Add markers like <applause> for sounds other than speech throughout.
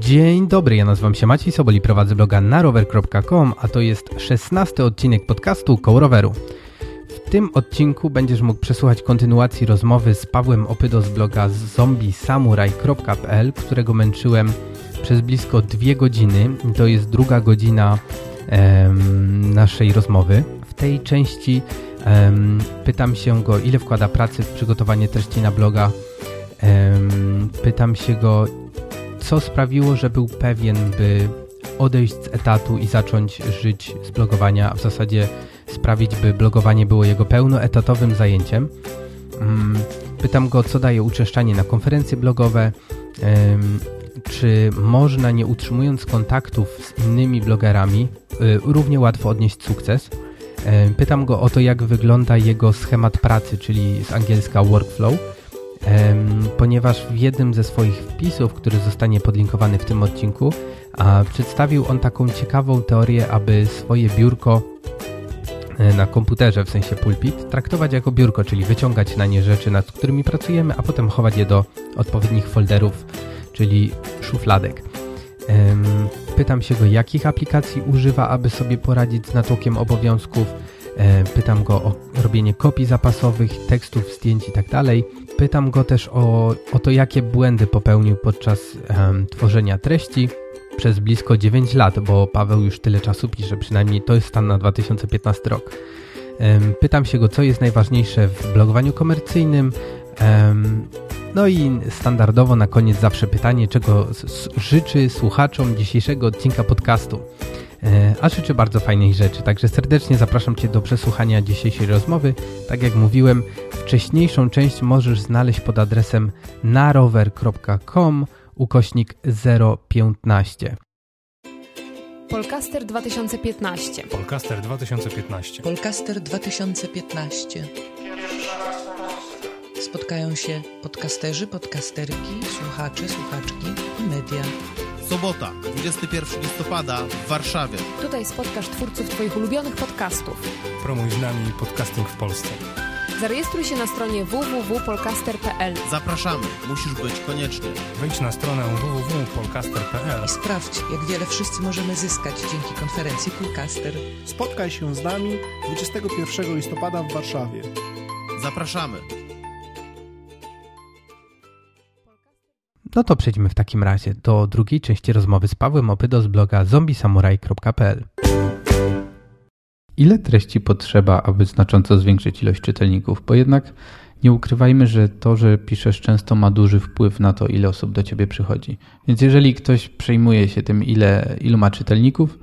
Dzień dobry, ja nazywam się Maciej Sobol i prowadzę bloga narower.com, a to jest szesnasty odcinek podcastu Koło Roweru. W tym odcinku będziesz mógł przesłuchać kontynuacji rozmowy z Pawłem Opydo z bloga zombiesamurai.pl, którego męczyłem przez blisko dwie godziny. To jest druga godzina em, naszej rozmowy. W tej części em, pytam się go, ile wkłada pracy w przygotowanie treści na bloga. Em, pytam się go, co sprawiło, że był pewien, by odejść z etatu i zacząć żyć z blogowania, a w zasadzie sprawić, by blogowanie było jego pełnoetatowym zajęciem. Mm, Pytam go, co daje uczęszczanie na konferencje blogowe, czy można, nie utrzymując kontaktów z innymi blogerami, y, równie łatwo odnieść sukces. Pytam go o to, jak wygląda jego schemat pracy, czyli z angielska workflow, ponieważ w jednym ze swoich wpisów, który zostanie podlinkowany w tym odcinku, przedstawił on taką ciekawą teorię, aby swoje biurko e, na komputerze, w sensie pulpit, traktować jako biurko, czyli wyciągać na nie rzeczy, nad którymi pracujemy, a potem chować je do odpowiednich folderów, czyli szufladek. Pytam się go, jakich aplikacji używa, aby sobie poradzić z natłokiem obowiązków. E, Pytam go o robienie kopii zapasowych, tekstów, zdjęć i tak dalej. Pytam go też o, o to, jakie błędy popełnił podczas em, tworzenia treści przez blisko 9 lat, bo Paweł już tyle czasu pisze, przynajmniej to jest stan na 2015 rok. Em, Pytam się go, co jest najważniejsze w blogowaniu komercyjnym. Em, No i standardowo na koniec zawsze pytanie, czego życzy słuchaczom dzisiejszego odcinka podcastu. E, A życzę bardzo fajnej rzeczy, także serdecznie zapraszam Cię do przesłuchania dzisiejszej rozmowy. Tak jak mówiłem, wcześniejszą część możesz znaleźć pod adresem narower.com ukośnik 015. Polcaster 2015. Polcaster 2015. Polcaster 2015. Spotkają się podcasterzy, podcasterki, słuchacze, słuchaczki i media. Sobota, 21 listopada w Warszawie. Tutaj spotkasz twórców Twoich ulubionych podcastów. Promuj z nami podcasting w Polsce. Zarejestruj się na stronie www.polcaster.pl. Zapraszamy, musisz być koniecznie. Wejdź na stronę www.polcaster.pl I sprawdź, jak wiele wszyscy możemy zyskać dzięki konferencji Polcaster. Spotkaj się z nami 21 listopada w Warszawie. Zapraszamy. No to przejdźmy w takim razie do drugiej części rozmowy z Pawłem Opydo z bloga zombiesamurai.pl. Ile treści potrzeba, aby znacząco zwiększyć ilość czytelników? Bo jednak nie ukrywajmy, że to, że piszesz często ma duży wpływ na to, ile osób do ciebie przychodzi. Więc jeżeli ktoś przejmuje się tym, ile, ilu ma czytelników,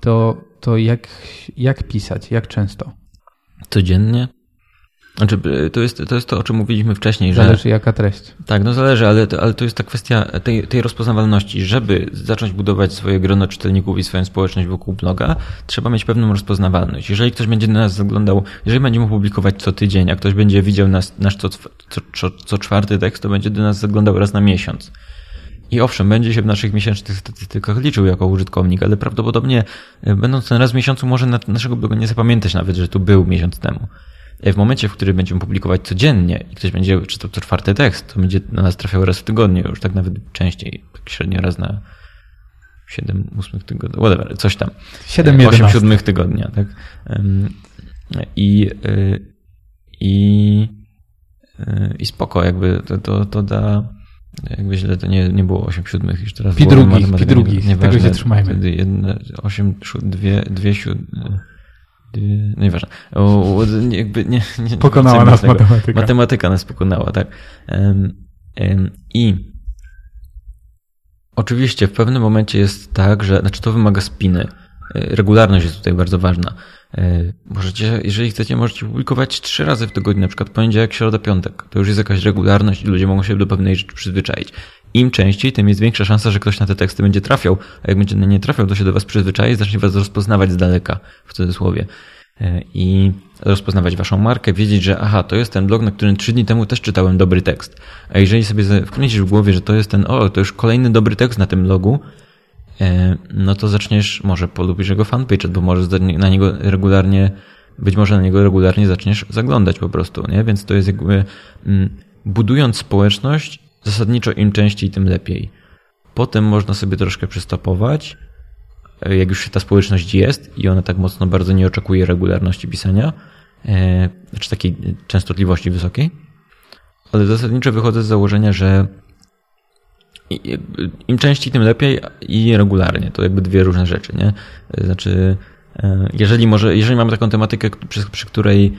to, to jak, jak pisać, jak często? Codziennie? Znaczy, y, to jest, to jest to, o czym mówiliśmy wcześniej, że... Zależy jaka treść. Tak, no zależy, ale to, ale to jest ta kwestia tej, tej rozpoznawalności. Żeby zacząć budować swoje grono czytelników i swoją społeczność wokół bloga, trzeba mieć pewną rozpoznawalność. Jeżeli ktoś będzie na nas zaglądał, jeżeli będziemy publikować co tydzień, a ktoś będzie widział nas, nasz co, co, co, co czwarty tekst, to będzie do nas zaglądał raz na miesiąc. I owszem, będzie się w naszych miesięcznych statystykach liczył jako użytkownik, ale prawdopodobnie y, będąc ten raz w miesiącu może na naszego bloga nie zapamiętać nawet, że tu był miesiąc temu. E, W momencie, w którym będziemy publikować codziennie i ktoś będzie czytał co czwarty tekst, to będzie na nas trafiał raz w tygodniu, już tak nawet częściej, tak średnio raz na 7, 8 tygodni, whatever, coś tam. 7, 8 11. siódmych tygodnia, tak? I, y, i, y, i spoko, jakby to, to, to da, jakby źle to nie, nie było 8 siódmych, już teraz Pi matematyka, pi drugich, nie- tego się trzymajmy. wtedy Jedne, 8, siód- dwie, dwie siódme, dwie, no nieważne. O, o, nie- jakby nie, nie, Pokonała nas tego. matematyka. Matematyka nas pokonała, tak. I oczywiście w pewnym momencie jest tak, że znaczy to wymaga spiny. E, Regularność jest tutaj bardzo ważna. E, Możecie, jeżeli chcecie, możecie publikować trzy razy w tygodniu, na przykład poniedziałek, środa, piątek. To już jest jakaś regularność i ludzie mogą się do pewnej rzeczy przyzwyczaić. Im częściej, tym jest większa szansa, że ktoś na te teksty będzie trafiał, a jak będzie nie trafiał, to się do was przyzwyczai i zacznie was rozpoznawać z daleka, w cudzysłowie. E, I rozpoznawać waszą markę, wiedzieć, że aha, to jest ten blog, na którym trzy dni temu też czytałem dobry tekst. A jeżeli sobie wkręcisz w głowie, że to jest ten, o, to już kolejny dobry tekst na tym blogu, e, no to zaczniesz, może polubisz jego fanpage, albo może na niego regularnie, być może na niego regularnie zaczniesz zaglądać po prostu, nie? Więc to jest jakby, mm, budując społeczność, zasadniczo im częściej, tym lepiej. Potem można sobie troszkę przystopować, e, jak już ta społeczność jest i ona tak mocno bardzo nie oczekuje regularności pisania, e, znaczy takiej częstotliwości wysokiej. Ale zasadniczo wychodzę z założenia, że im częściej, tym lepiej i regularnie. To jakby dwie różne rzeczy, nie? Znaczy, e, jeżeli może, jeżeli mamy taką tematykę, przy, przy której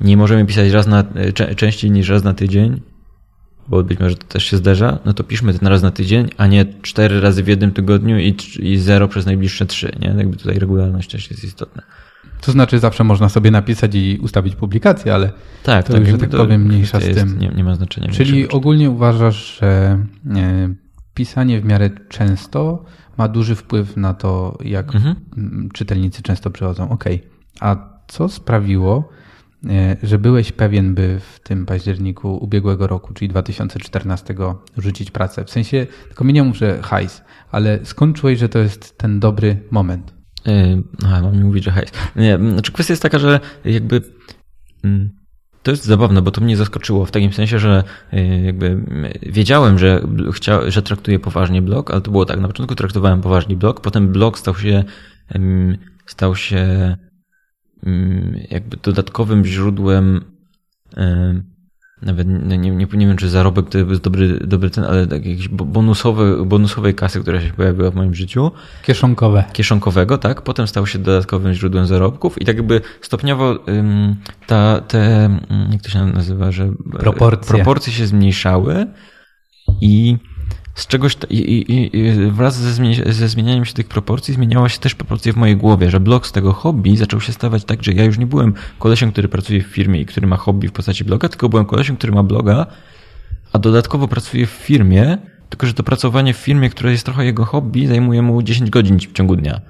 nie możemy pisać raz na, częściej niż raz na tydzień, bo być może to też się zdarza, no to piszmy ten raz na tydzień, a nie cztery razy w jednym tygodniu i, i zero przez najbliższe trzy, nie? Jakby tutaj regularność też jest istotna. To znaczy zawsze można sobie napisać i ustawić publikację, ale Tak, To już, że tak powiem, mniejsza z jest, tym. Nie, nie ma znaczenia. Czyli ogólnie uważasz, że e, pisanie w miarę często ma duży wpływ na to, jak Mhm. czytelnicy często przychodzą. Okej. A co sprawiło, że byłeś pewien, by w tym październiku ubiegłego roku, czyli 2014, rzucić pracę? W sensie, tylko mi nie mów, że hajs, ale skąd czułeś, że to jest ten dobry moment? Yy, Aha, mam mi mówić, że hajs. Nie, znaczy kwestia jest taka, że jakby mm, to jest zabawne, bo to mnie zaskoczyło w takim sensie, że yy, jakby wiedziałem, że, chcia, że traktuję poważnie blog, ale to było tak, na początku traktowałem poważnie blog, potem blog stał się stał się jakby dodatkowym źródłem ym, nawet nie, nie, nie, wiem, czy zarobek to jest dobry, dobry ten, ale tak jakiś bo- bonusowy, bonusowej kasy, która się pojawiła w moim życiu Kieszonkowe. kieszonkowego, tak? Potem stał się dodatkowym źródłem zarobków i tak jakby stopniowo ta, te, ym, jak to się nazywa, że e, Proporcje. proporcje się zmniejszały i z czegoś, i, i, i wraz ze, zmie- ze zmienianiem się tych proporcji zmieniała się też proporcje w mojej głowie, że blog z tego hobby zaczął się stawać tak, że ja już nie byłem kolesiem, który pracuje w firmie i który ma hobby w postaci bloga, tylko byłem kolesiem, który ma bloga, a dodatkowo pracuje w firmie, tylko że to pracowanie w firmie, które jest trochę jego hobby, zajmuje mu 10 godzin w ciągu dnia.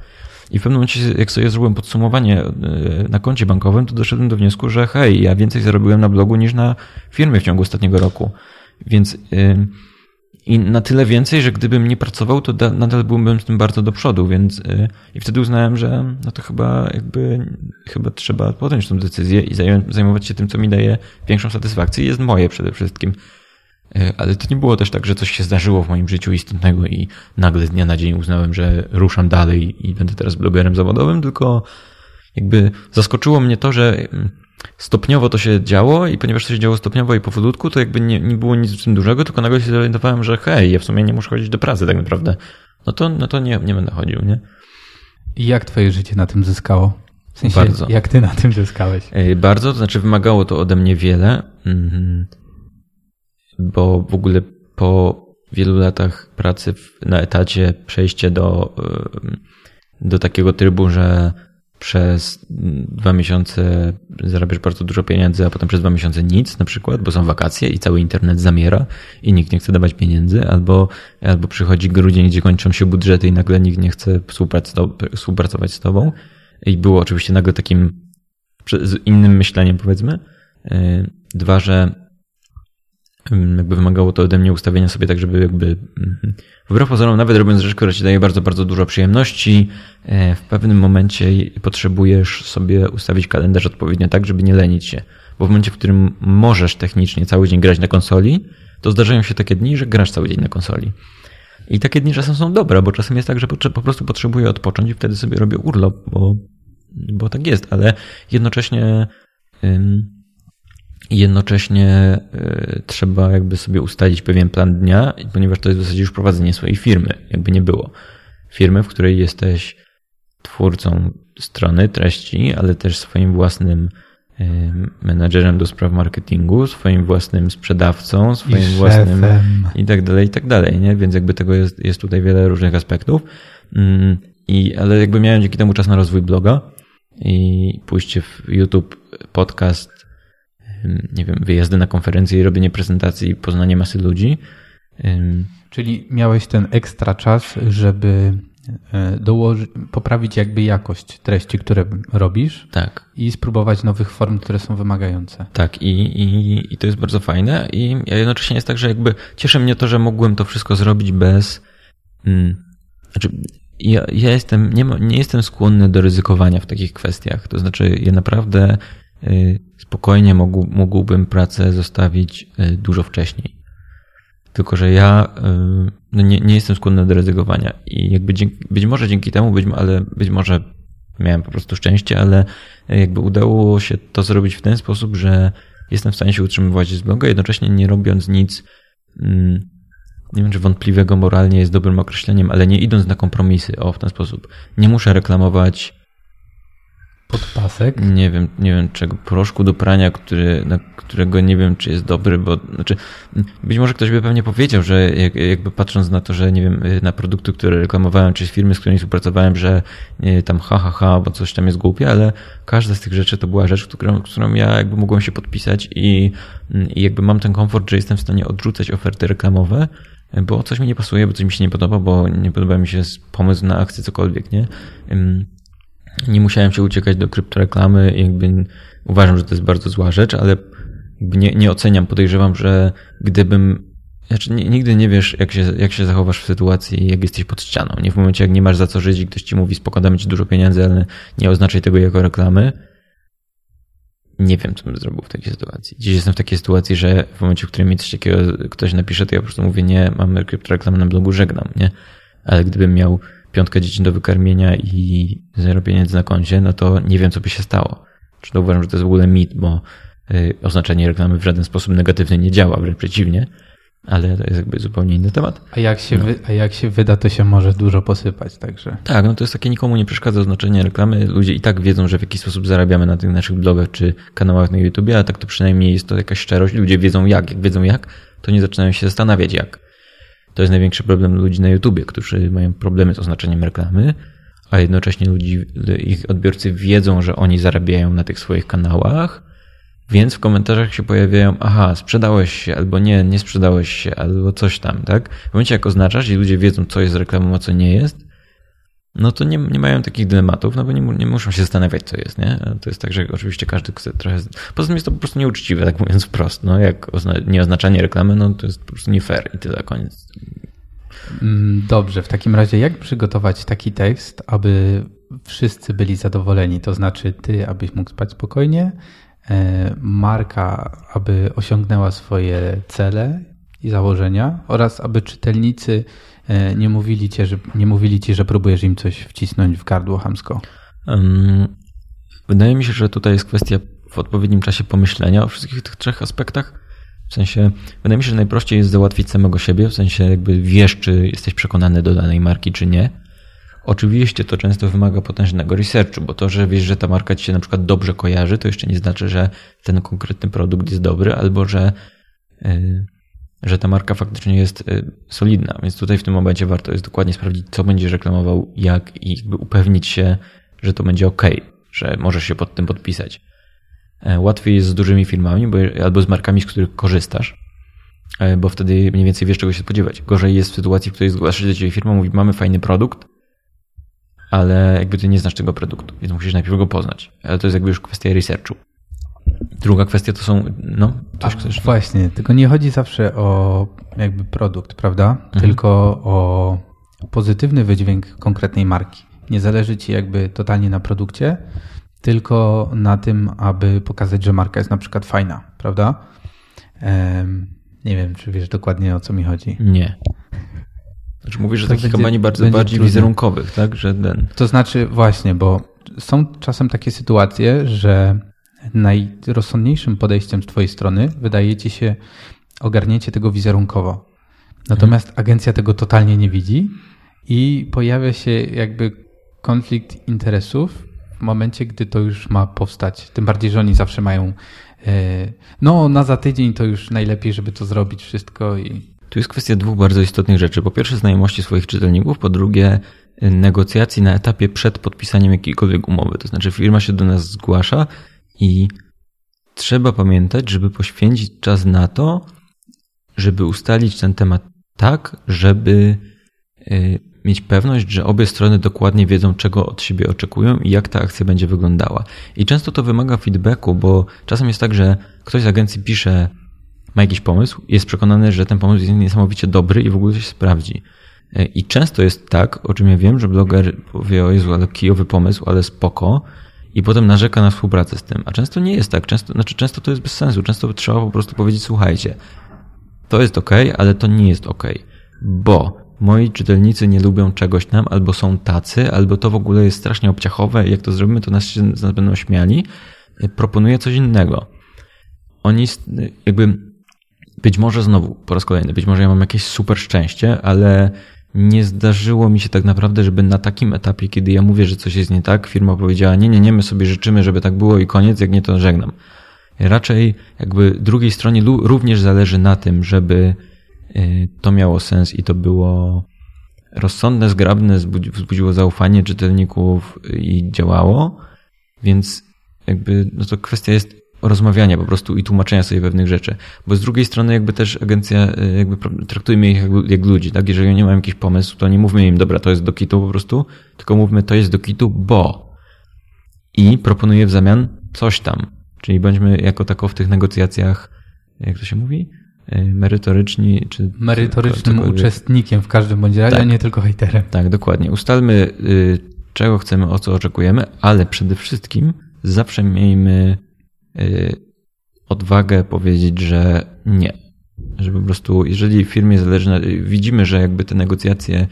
I w pewnym momencie, jak sobie zrobiłem podsumowanie e, na koncie bankowym, to doszedłem do wniosku, że hej, ja więcej zarobiłem na blogu niż na firmie w ciągu ostatniego roku. Więc yy, i na tyle więcej, że gdybym nie pracował, to da, nadal byłbym z tym bardzo do przodu, więc yy, i wtedy uznałem, że no to chyba jakby chyba trzeba podjąć tę decyzję i zajmować się tym, co mi daje większą satysfakcję i jest moje przede wszystkim. Yy, Ale to nie było też tak, że coś się zdarzyło w moim życiu istotnego i nagle z dnia na dzień uznałem, że ruszam dalej i będę teraz blogerem zawodowym, tylko jakby zaskoczyło mnie to, że mm, stopniowo to się działo i ponieważ to się działo stopniowo i powolutku, to jakby nie, nie było nic w tym dużego, tylko nagle się zorientowałem, że hej, ja w sumie nie muszę chodzić do pracy tak naprawdę. No to, no to nie, nie będę chodził, nie? I jak twoje życie na tym zyskało? W sensie, Bardzo. jak ty na tym zyskałeś? Bardzo, to znaczy wymagało to ode mnie wiele, mhm, bo w ogóle po wielu latach pracy na etacie przejście do, do takiego trybu, że przez dwa miesiące zarabiasz bardzo dużo pieniędzy, a potem przez dwa miesiące nic na przykład, bo są wakacje i cały internet zamiera i nikt nie chce dawać pieniędzy, albo, albo przychodzi grudzień, gdzie kończą się budżety i nagle nikt nie chce współprac- współpracować z tobą. I było oczywiście nagle takim z innym myśleniem, powiedzmy. Yy, Dwa, że jakby wymagało to ode mnie ustawienia sobie tak, żeby jakby mhm, wbrew pozorom, nawet robiąc rzecz, która ci daje bardzo, bardzo dużo przyjemności, e, w pewnym momencie potrzebujesz sobie ustawić kalendarz odpowiednio tak, żeby nie lenić się. Bo w momencie, w którym możesz technicznie cały dzień grać na konsoli, to zdarzają się takie dni, że grasz cały dzień na konsoli. I takie dni czasem są dobre, bo czasem jest tak, że po prostu potrzebuję odpocząć i wtedy sobie robię urlop, bo, bo tak jest, ale jednocześnie ym, jednocześnie y, trzeba jakby sobie ustalić pewien plan dnia, ponieważ to jest w zasadzie już prowadzenie swojej firmy, jakby nie było. Firmy, w której jesteś twórcą strony, treści, ale też swoim własnym y, menadżerem do spraw marketingu, swoim własnym sprzedawcą, swoim I własnym i tak dalej, i tak dalej, nie? Więc jakby tego jest, jest tutaj wiele różnych aspektów. Mm, I, ale jakby miałem dzięki temu czas na rozwój bloga i pójście w YouTube, podcast, nie wiem, wyjazdy na konferencje i robienie prezentacji i poznanie masy ludzi. Czyli miałeś ten ekstra czas, żeby e, dołożyć, poprawić jakby jakość treści, które robisz Tak, i spróbować nowych form, które są wymagające. tak i, i, i to jest bardzo fajne i jednocześnie jest tak, że jakby cieszy mnie to, że mogłem to wszystko zrobić bez mm, znaczy ja, ja jestem, nie, ma, nie jestem skłonny do ryzykowania w takich kwestiach, to znaczy ja naprawdę spokojnie mógł, mógłbym pracę zostawić y, dużo wcześniej. Tylko, że ja y, no nie, nie jestem skłonny do rezygnowania i jakby dzięki, być może dzięki temu, być, ale być może miałem po prostu szczęście, ale jakby udało się to zrobić w ten sposób, że jestem w stanie się utrzymywać z bloga, jednocześnie nie robiąc nic, mm, nie wiem czy wątpliwego moralnie jest dobrym określeniem, ale nie idąc na kompromisy, o w ten sposób. Nie muszę reklamować Podpasek? nie wiem, nie wiem czego, proszku do prania, który, na którego nie wiem, czy jest dobry, bo znaczy, być może ktoś by pewnie powiedział, że jak, jakby patrząc na to, że nie wiem, na produkty, które reklamowałem, czy firmy, z którymi współpracowałem, że nie, tam ha, ha, ha, bo coś tam jest głupie, ale każda z tych rzeczy to była rzecz, którą, którą ja jakby mogłem się podpisać i, i jakby mam ten komfort, że jestem w stanie odrzucać oferty reklamowe, bo coś mi nie pasuje, bo coś mi się nie podoba, bo nie podoba mi się pomysł na akcję, cokolwiek, nie? Nie musiałem się uciekać do kryptoreklamy jakby uważam, że to jest bardzo zła rzecz, ale nie, nie oceniam, podejrzewam, że gdybym znaczy, nigdy nie wiesz, jak się, jak się zachowasz w sytuacji, jak jesteś pod ścianą. Nie w momencie, jak nie masz za co żyć i ktoś ci mówi, spokładamy ci dużo pieniędzy, ale nie oznaczaj tego jako reklamy. Nie wiem, co bym zrobił w takiej sytuacji. Dziś jestem w takiej sytuacji, że w momencie, w którym mi coś takiego ktoś napisze, to ja po prostu mówię, nie, mamy kryptoreklamę na blogu, żegnam, nie? Ale gdybym miał piątkę dzieci do wykarmienia i zero pieniędzy na koncie, no to nie wiem, co by się stało. Czy to uważam, że to jest w ogóle mit, bo y, oznaczenie reklamy w żaden sposób negatywny nie działa, wręcz przeciwnie, ale to jest jakby zupełnie inny temat. A jak się, No. wy, a jak się wyda, to się może dużo posypać, także. Tak, no to jest takie nikomu nie przeszkadza oznaczenie reklamy. Ludzie i tak wiedzą, że w jakiś sposób zarabiamy na tych naszych blogach czy kanałach na YouTubie, a tak to przynajmniej jest to jakaś szczerość. Ludzie wiedzą jak. Jak wiedzą jak, to nie zaczynają się zastanawiać jak. To jest największy problem ludzi na YouTubie, którzy mają problemy z oznaczeniem reklamy, a jednocześnie ludzi, ich odbiorcy wiedzą, że oni zarabiają na tych swoich kanałach, więc w komentarzach się pojawiają, aha, sprzedałeś się, albo nie, nie sprzedałeś się, albo coś tam, tak? W momencie jak oznaczasz i ludzie wiedzą, co jest reklamą, a co nie jest, no to nie, nie mają takich dylematów, no bo nie, nie muszą się zastanawiać, co jest, nie? To jest tak, że oczywiście każdy chce trochę... Poza tym jest to po prostu nieuczciwe, tak mówiąc wprost, no jak ozna- nieoznaczanie reklamy, no to jest po prostu nie fair i tyle, koniec. Mm, Dobrze, w takim razie jak przygotować taki tekst, aby wszyscy byli zadowoleni? To znaczy ty, abyś mógł spać spokojnie, e, marka, aby osiągnęła swoje cele i założenia oraz aby czytelnicy nie mówili, cię, że, nie mówili ci, że próbujesz im coś wcisnąć w gardło hamsko. Wydaje mi się, że tutaj jest kwestia w odpowiednim czasie pomyślenia o wszystkich tych trzech aspektach. W sensie, wydaje mi się, że najprościej jest załatwić samego siebie, w sensie jakby wiesz, czy jesteś przekonany do danej marki, czy nie. Oczywiście to często wymaga potężnego researchu, bo to, że wiesz, że ta marka ci się na przykład dobrze kojarzy, to jeszcze nie znaczy, że ten konkretny produkt jest dobry, albo że, yy, że ta marka faktycznie jest yy, solidna. Więc tutaj w tym momencie warto jest dokładnie sprawdzić, co będziesz reklamował, jak i jakby upewnić się, że to będzie ok, że możesz się pod tym podpisać. E, Łatwiej jest z dużymi firmami bo, albo z markami, z których korzystasz, e, bo wtedy mniej więcej wiesz, czego się spodziewać. Gorzej jest w sytuacji, w której zgłasza się do ciebie firma, mówi, mamy fajny produkt, ale jakby ty nie znasz tego produktu, więc musisz najpierw go poznać. Ale to jest jakby już kwestia researchu. Druga kwestia to są, no, coś chcesz? Właśnie, tylko nie chodzi zawsze o jakby produkt, prawda? Tylko o pozytywny wydźwięk konkretnej marki. Nie zależy ci jakby totalnie na produkcie, tylko na tym, aby pokazać, że marka jest na przykład fajna, prawda? Em, nie wiem, czy wiesz dokładnie o co mi chodzi. Nie. Znaczy mówisz, że To takich kampanii bardzo bardziej wizerunkowych, tak? Że ten. To znaczy właśnie, bo są czasem takie sytuacje, że najrozsądniejszym podejściem z twojej strony wydaje ci się ogarnięcie tego wizerunkowo. Natomiast agencja tego totalnie nie widzi i pojawia się jakby konflikt interesów w momencie, gdy to już ma powstać. Tym bardziej, że oni zawsze mają e, no na za tydzień to już najlepiej, żeby to zrobić wszystko i Tu jest kwestia dwóch bardzo istotnych rzeczy. Po pierwsze, znajomości swoich czytelników, po drugie, negocjacji na etapie przed podpisaniem jakiejkolwiek umowy. To znaczy, firma się do nas zgłasza i trzeba pamiętać, żeby poświęcić czas na to, żeby ustalić ten temat tak, żeby y, mieć pewność, że obie strony dokładnie wiedzą, czego od siebie oczekują i jak ta akcja będzie wyglądała. I często to wymaga feedbacku, bo czasem jest tak, że ktoś z agencji pisze, ma jakiś pomysł, jest przekonany, że ten pomysł jest niesamowicie dobry i w ogóle się sprawdzi. E, I często jest tak, o czym ja wiem, że bloger powie, o Jezu, ale kijowy pomysł, ale spoko, i potem narzeka na współpracę z tym. A często nie jest tak. Często, znaczy często to jest bez sensu. Często trzeba po prostu powiedzieć, słuchajcie, to jest ok, ale to nie jest ok, bo moi czytelnicy nie lubią czegoś tam, albo są tacy, albo to w ogóle jest strasznie obciachowe jak to zrobimy, to nas się nas będą śmiali. Proponuję coś innego. Oni jakby być może znowu, po raz kolejny, być może ja mam jakieś super szczęście, ale nie zdarzyło mi się tak naprawdę, żeby na takim etapie, kiedy ja mówię, że coś jest nie tak, firma powiedziała, nie, nie, nie, my sobie życzymy, żeby tak było i koniec, jak nie, to żegnam. Raczej jakby drugiej stronie również zależy na tym, żeby y, to miało sens i to było rozsądne, zgrabne, wzbudziło zaufanie czytelników i działało, więc jakby no to kwestia jest rozmawiania po prostu i tłumaczenia sobie pewnych rzeczy. Bo z drugiej strony jakby też agencja, y, jakby traktujmy ich jak, jak ludzi, tak? Jeżeli oni mają jakiś pomysł, to nie mówmy im, dobra, to jest do kitu po prostu, tylko mówmy, to jest do kitu, bo i proponuję w zamian coś tam. Czyli bądźmy jako tako w tych negocjacjach, jak to się mówi? Y, merytoryczni, czy... Merytorycznym uczestnikiem w każdym bądź razie, tak. a nie tylko hejterem. Tak, dokładnie. Ustalmy, y, czego chcemy, o co oczekujemy, ale przede wszystkim zawsze miejmy odwagę powiedzieć, że nie. Że po prostu, jeżeli firmie zależy, na, widzimy, że jakby te negocjacje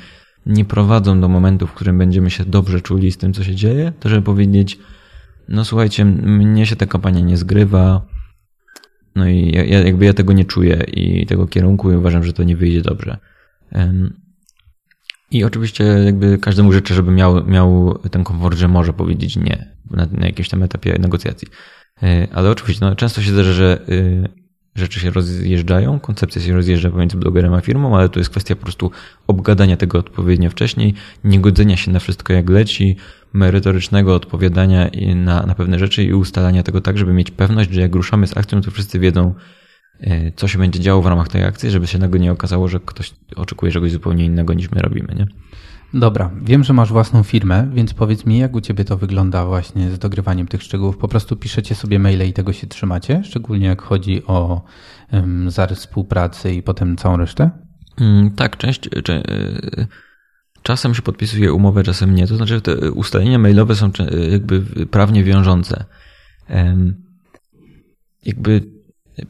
nie prowadzą do momentu, w którym będziemy się dobrze czuli z tym, co się dzieje, to żeby powiedzieć, no słuchajcie, mnie się ta kampania nie zgrywa, no i ja, jakby ja tego nie czuję i tego kierunku i uważam, że to nie wyjdzie dobrze. I oczywiście jakby każdemu życzę, żeby miał, miał ten komfort, że może powiedzieć nie na, na jakimś tam etapie negocjacji. E, ale oczywiście, no, często się zdarza, że y, rzeczy się rozjeżdżają, koncepcja się rozjeżdża pomiędzy blogerem a firmą, ale to jest kwestia po prostu obgadania tego odpowiednio wcześniej, niegodzenia się na wszystko jak leci, merytorycznego odpowiadania na, na pewne rzeczy i ustalania tego tak, żeby mieć pewność, że jak ruszamy z akcją, to wszyscy wiedzą, e, co się będzie działo w ramach tej akcji, żeby się nagle nie okazało, że ktoś oczekuje czegoś zupełnie innego niż my robimy, nie? Dobra, wiem, że masz własną firmę, więc powiedz mi, jak u ciebie to wygląda właśnie z dogrywaniem tych szczegółów. Po prostu piszecie sobie maile i tego się trzymacie, szczególnie jak chodzi o um, zarys współpracy i potem całą resztę? Mm, tak, część, cze, czasem się podpisuje umowę, czasem nie. To znaczy te ustalenia mailowe są jakby prawnie wiążące. Jakby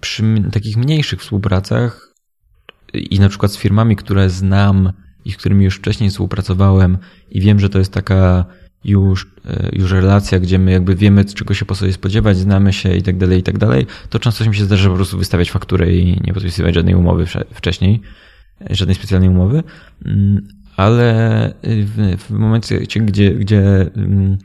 przy takich mniejszych współpracach i na przykład z firmami, które znam, i z którymi już wcześniej współpracowałem i wiem, że to jest taka już, e, już relacja, gdzie my jakby wiemy, czego się po sobie spodziewać, znamy się i tak dalej, i tak dalej, to często mi się zdarza po prostu wystawiać fakturę i nie podpisywać żadnej umowy wcześniej, e, żadnej specjalnej umowy, mm, ale w, w momencie, gdzie, gdzie mm,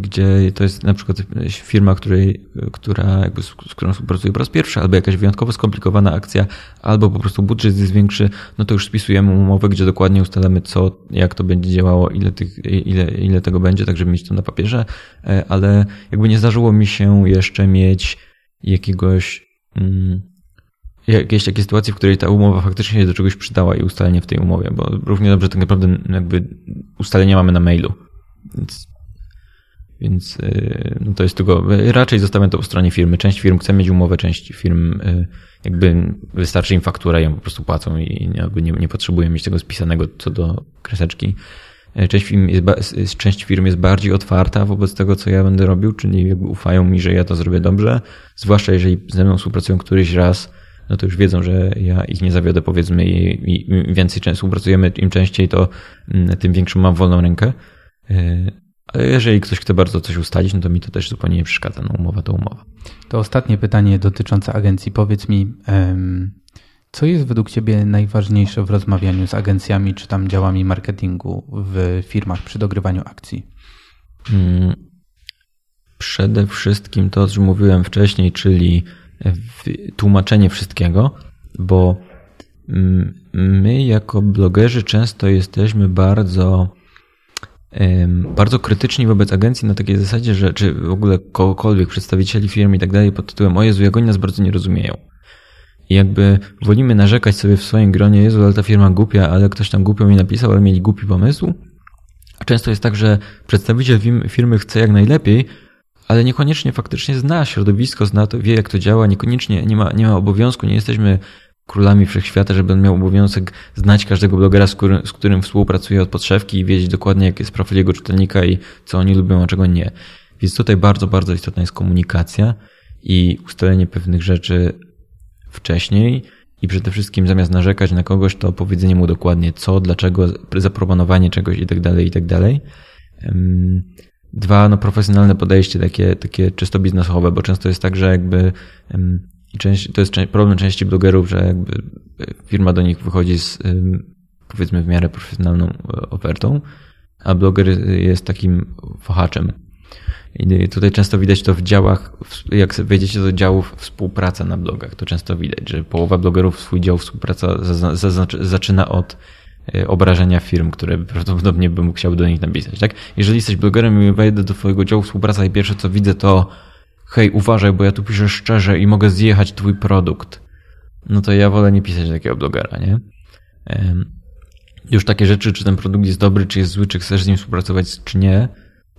gdzie to jest na przykład firma, której, która jakby z, z którą współpracuję po raz pierwszy, albo jakaś wyjątkowo skomplikowana akcja, albo po prostu budżet jest większy, no to już spisujemy umowę, gdzie dokładnie ustalamy co, jak to będzie działało, ile, tych, ile, ile tego będzie, tak żeby mieć to na papierze, e, ale jakby nie zdarzyło mi się jeszcze mieć jakiegoś mm, jakieś takie sytuacje, w której ta umowa faktycznie się do czegoś przydała i ustalenie w tej umowie, bo równie dobrze tak naprawdę jakby ustalenia mamy na mailu. Więc więc y, no to jest tylko, raczej zostawiam to po stronie firmy. Część firm chce mieć umowę, część firm y, jakby wystarczy im faktura i ją po prostu płacą i jakby nie, nie potrzebują mieć tego spisanego co do kreseczki. Y, część firm, jest, część firm jest bardziej otwarta wobec tego, co ja będę robił, czyli jakby ufają mi, że ja to zrobię dobrze. Zwłaszcza jeżeli ze mną współpracują któryś raz, no to już wiedzą, że ja ich nie zawiodę powiedzmy i, im więcej współpracujemy, im częściej, to mm, tym większą mam wolną rękę. Ale jeżeli ktoś chce bardzo coś ustalić, no to mi to też zupełnie nie przeszkadza. No umowa to umowa. To ostatnie pytanie dotyczące agencji. Powiedz mi, co jest według Ciebie najważniejsze w rozmawianiu z agencjami czy tam działami marketingu w firmach przy dogrywaniu akcji? Hmm. Przede wszystkim to, co mówiłem wcześniej, czyli tłumaczenie wszystkiego, bo mm, my jako blogerzy często jesteśmy bardzo bardzo krytyczni wobec agencji na takiej zasadzie, że czy w ogóle kogokolwiek, przedstawicieli firm i tak dalej pod tytułem o Jezu, jak oni nas bardzo nie rozumieją. I jakby wolimy narzekać sobie w swoim gronie, Jezu, ale ta firma głupia, ale ktoś tam głupio mi napisał, ale mieli głupi pomysł. A często jest tak, że przedstawiciel firmy chce jak najlepiej, ale niekoniecznie faktycznie zna środowisko, zna to, wie jak to działa, niekoniecznie nie ma, nie ma obowiązku, nie jesteśmy królami wszechświata, żeby on miał obowiązek znać każdego blogera, z którym, z którym współpracuje od podszewki i wiedzieć dokładnie, jaki jest profil jego czytelnika i co oni lubią, a czego nie. Więc tutaj bardzo, bardzo istotna jest komunikacja i ustalenie pewnych rzeczy wcześniej I przede wszystkim zamiast narzekać na kogoś, to powiedzenie mu dokładnie co, dlaczego, zaproponowanie czegoś i tak dalej, i tak dalej. Dwa, no profesjonalne podejście, takie, takie czysto biznesowe, bo często jest tak, że jakby i część, to jest problem części blogerów, że jakby firma do nich wychodzi z powiedzmy w miarę profesjonalną e, ofertą, a bloger jest takim fachaczem. I tutaj często widać to w działach, jak wejdziecie do działów współpraca na blogach, to często widać, że połowa blogerów swój dział współpraca zaczyna od e, obrażenia firm, które prawdopodobnie bym chciał do nich napisać, tak? Jeżeli jesteś blogerem i wejdę do twojego działu współpraca i pierwsze co widzę to hej, uważaj, bo ja tu piszę szczerze i mogę zjechać twój produkt, no to ja wolę nie pisać takiego blogera, nie? Już takie rzeczy, czy ten produkt jest dobry, czy jest zły, czy chcesz z nim współpracować, czy nie,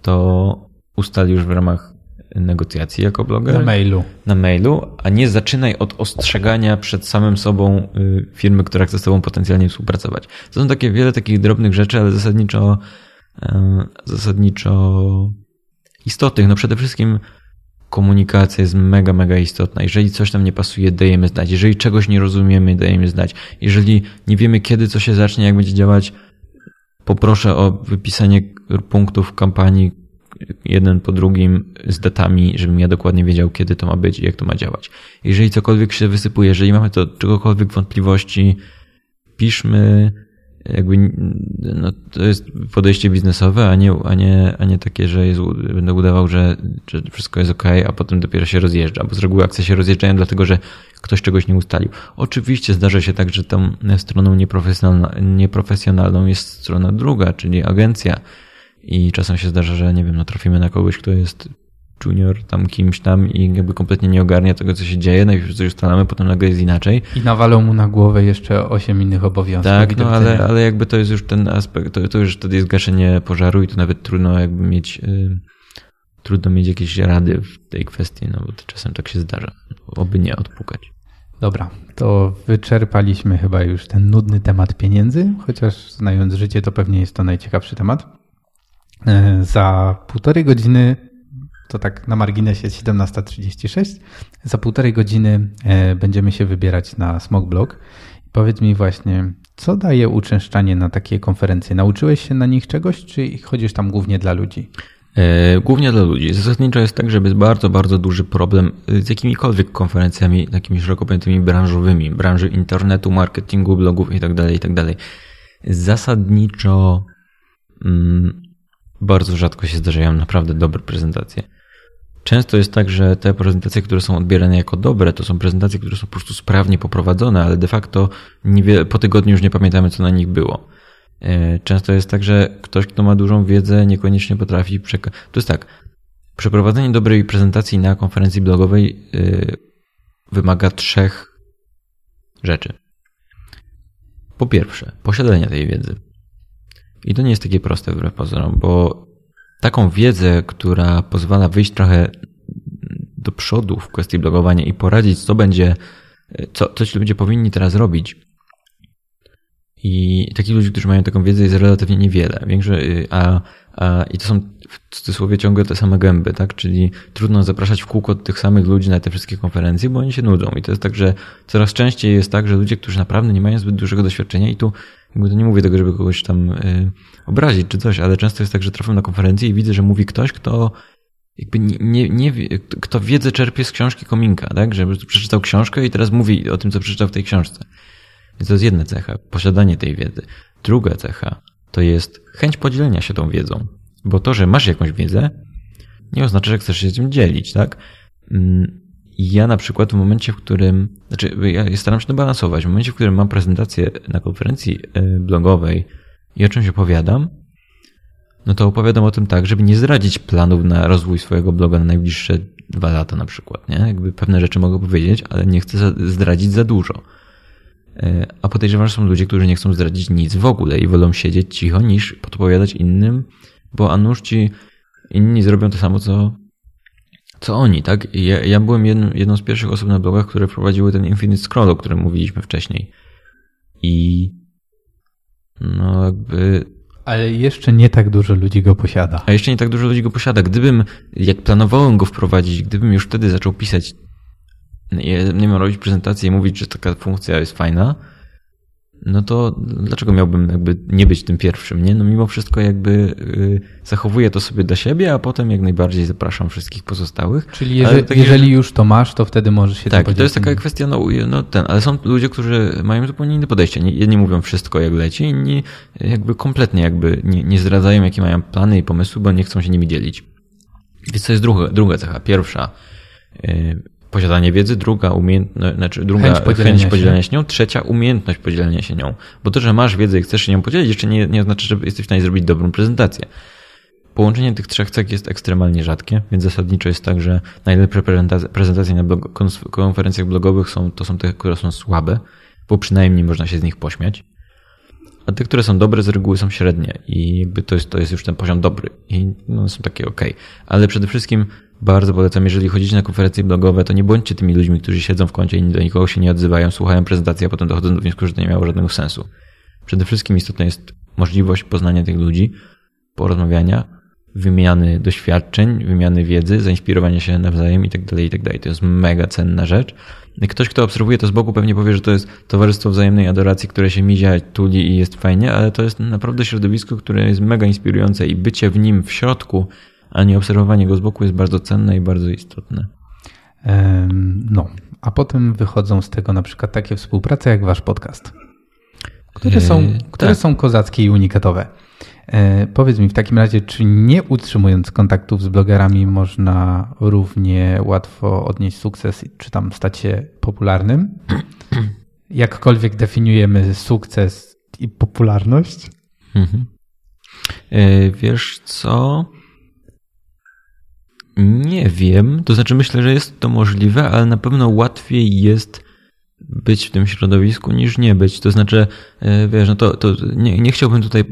to ustali już w ramach negocjacji jako bloger. Na mailu. Na mailu, a nie zaczynaj od ostrzegania przed samym sobą y, firmy, która chce z tobą potencjalnie współpracować. To są takie wiele takich drobnych rzeczy, ale zasadniczo zasadniczo istotnych. No przede wszystkim komunikacja jest mega, mega istotna. Jeżeli coś nam nie pasuje, dajemy znać. Jeżeli czegoś nie rozumiemy, dajemy znać. Jeżeli nie wiemy, kiedy co się zacznie, jak będzie działać, poproszę o wypisanie punktów kampanii jeden po drugim z datami, żebym ja dokładnie wiedział, kiedy to ma być i jak to ma działać. Jeżeli cokolwiek się wysypuje, jeżeli mamy to czegokolwiek wątpliwości, piszmy, jakby no, to jest podejście biznesowe, a nie, a nie, a nie takie, że jest, będę udawał, że, że wszystko jest ok, a potem dopiero się rozjeżdża. Bo z reguły akcje się rozjeżdżają dlatego, że ktoś czegoś nie ustalił. Oczywiście zdarza się tak, że tą stroną nieprofesjonalną, jest strona druga, czyli agencja. I czasem się zdarza, że nie wiem, no trafimy na kogoś, kto jest junior tam kimś tam i jakby kompletnie nie ogarnia tego, co się dzieje. Najpierw coś ustalamy, potem nagle jest inaczej. I nawalą mu na głowę jeszcze osiem innych obowiązków. Tak, no ale, ale jakby to jest już ten aspekt, to, to już wtedy jest gaszenie pożaru i to nawet trudno jakby mieć, y, trudno mieć jakieś rady w tej kwestii, no bo to czasem tak się zdarza. Oby nie odpukać. Dobra, to wyczerpaliśmy chyba już ten nudny temat pieniędzy, chociaż znając życie, to pewnie jest to najciekawszy temat. E, za półtorej godziny to tak na marginesie 17.36. Za półtorej godziny e, będziemy się wybierać na Smog Blog. Powiedz mi właśnie, co daje uczęszczanie na takie konferencje? Nauczyłeś się na nich czegoś, czy chodzisz tam głównie dla ludzi? E, głównie dla ludzi. Zasadniczo jest tak, że jest bardzo, bardzo duży problem z jakimikolwiek konferencjami takimi szeroko pojętymi branżowymi, branży internetu, marketingu, blogów itd., tak itd. Tak Zasadniczo mm, bardzo rzadko się zdarzają naprawdę dobre prezentacje. Często jest tak, że te prezentacje, które są odbierane jako dobre, to są prezentacje, które są po prostu sprawnie poprowadzone, ale de facto po tygodniu już nie pamiętamy, co na nich było. E, często jest tak, że ktoś, kto ma dużą wiedzę, niekoniecznie potrafi przekazać. To jest tak. Przeprowadzenie dobrej prezentacji na konferencji blogowej yy, wymaga trzech rzeczy. Po pierwsze, posiadania tej wiedzy. I to nie jest takie proste wbrew pozorom, bo taką wiedzę, która pozwala wyjść trochę do przodu w kwestii blogowania i poradzić, co będzie, co, co ci ludzie powinni teraz robić. I takich ludzi, którzy mają taką wiedzę, jest relatywnie niewiele. Większe, a, a, I to są w cudzysłowie ciągle te same gęby, tak? Czyli trudno zapraszać w kółko tych samych ludzi na te wszystkie konferencje, bo oni się nudzą. I to jest tak, że coraz częściej jest tak, że ludzie, którzy naprawdę nie mają zbyt dużego doświadczenia i tu jakby to nie mówię tego, żeby kogoś tam y, obrazić czy coś, ale często jest tak, że trafiam na konferencję i widzę, że mówi ktoś, kto jakby nie, nie, wie, kto wiedzę czerpie z książki Kominka, tak? Że przeczytał książkę i teraz mówi o tym, co przeczytał w tej książce. Więc to jest jedna cecha, posiadanie tej wiedzy. Druga cecha to jest chęć podzielenia się tą wiedzą. Bo to, że masz jakąś wiedzę, nie oznacza, że chcesz się tym dzielić, tak? Ja na przykład w momencie, w którym, znaczy ja staram się to balansować, w momencie, w którym mam prezentację na konferencji e, blogowej i o czymś opowiadam, no to opowiadam o tym tak, żeby nie zdradzić planów na rozwój swojego bloga na najbliższe dwa lata na przykład, nie? Jakby pewne rzeczy mogę powiedzieć, ale nie chcę zdradzić za dużo. E, a podejrzewam, że są ludzie, którzy nie chcą zdradzić nic w ogóle i wolą siedzieć cicho niż podpowiadać innym, bo a nuż ci inni zrobią to samo, co co oni, tak? Ja, ja byłem jedną, jedną z pierwszych osób na blogach, które wprowadziły ten Infinite Scroll, o którym mówiliśmy wcześniej. I no jakby... Ale jeszcze nie tak dużo ludzi go posiada. A jeszcze nie tak dużo ludzi go posiada. Gdybym, jak planowałem go wprowadzić, gdybym już wtedy zaczął pisać nie mam robić prezentacji i mówić, że taka funkcja jest fajna, no to dlaczego miałbym jakby nie być tym pierwszym, nie? No mimo wszystko jakby yy, zachowuję to sobie dla siebie, a potem jak najbardziej zapraszam wszystkich pozostałych. Czyli jeżeli, tak, jeżeli już to masz, to wtedy możesz się Tak, to jest taka kwestia, no, no ten, ale są ludzie, którzy mają zupełnie inne podejście. Nie- Jedni mówią wszystko jak leci, inni jakby kompletnie jakby nie, nie zdradzają, jakie mają plany i pomysły, bo nie chcą się nimi dzielić. Więc to jest druga, druga cecha. Pierwsza, yy, posiadanie wiedzy, druga umiejętność, znaczy druga Chęć chęć podzielenia podzielenia, się. podzielenia się nią, trzecia umiejętność podzielenia się nią. Bo to, że masz wiedzę i chcesz się nią podzielić, jeszcze nie, nie oznacza, że jesteś w stanie zrobić dobrą prezentację. Połączenie tych trzech cech jest ekstremalnie rzadkie, więc zasadniczo jest tak, że najlepsze prezentacje, na blog, konf- konferencjach blogowych są, to są te, które są słabe, bo przynajmniej można się z nich pośmiać. A te, które są dobre, z reguły są średnie i jakby to jest, to jest już ten poziom dobry i no, są takie ok. Ale przede wszystkim bardzo polecam, jeżeli chodzicie na konferencje blogowe, to nie bądźcie tymi ludźmi, którzy siedzą w kącie i do nikogo się nie odzywają, słuchają prezentacji, a potem dochodzą do wniosku, że to nie miało żadnego sensu. Przede wszystkim istotna jest możliwość poznania tych ludzi, porozmawiania, wymiany doświadczeń, wymiany wiedzy, zainspirowania się nawzajem i tak dalej, i tak. To jest mega cenna rzecz. Ktoś, kto obserwuje to z boku, pewnie powie, że to jest towarzystwo wzajemnej adoracji, które się mizia, tuli i jest fajnie, ale to jest naprawdę środowisko, które jest mega inspirujące i bycie w nim w środku, a nie obserwowanie go z boku jest bardzo cenne i bardzo istotne. No, a potem wychodzą z tego na przykład takie współprace jak wasz podcast, które są, Yy, które tak. są kozackie i unikatowe. E, powiedz mi w takim razie, czy nie utrzymując kontaktów z blogerami można równie łatwo odnieść sukces, czy tam stać się popularnym? Jakkolwiek definiujemy sukces i popularność? Mhm. E, Wiesz co? Nie wiem. To znaczy myślę, że jest to możliwe, ale na pewno łatwiej jest być w tym środowisku niż nie być. To znaczy, e, wiesz, no to, to nie, nie chciałbym tutaj,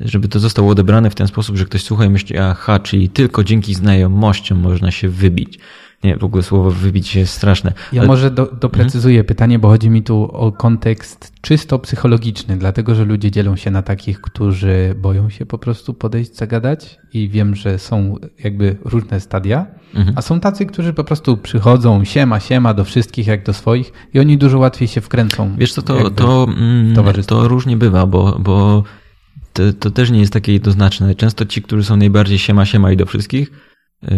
żeby to zostało odebrane w ten sposób, że ktoś słucha i myśli, aha, czyli tylko dzięki znajomościom można się wybić. Nie, w ogóle słowo wybić się jest straszne. Ja Ale- może do, doprecyzuję pytanie, bo chodzi mi tu o kontekst czysto psychologiczny, dlatego że ludzie dzielą się na takich, którzy boją się po prostu podejść, zagadać i wiem, że są jakby różne stadia, Mhm. a są tacy, którzy po prostu przychodzą siema, siema do wszystkich jak do swoich i oni dużo łatwiej się wkręcą. Wiesz co, to, to, mm, to różnie bywa, bo, bo to, to też nie jest takie jednoznaczne. Często ci, którzy są najbardziej siema, siema i do wszystkich, s-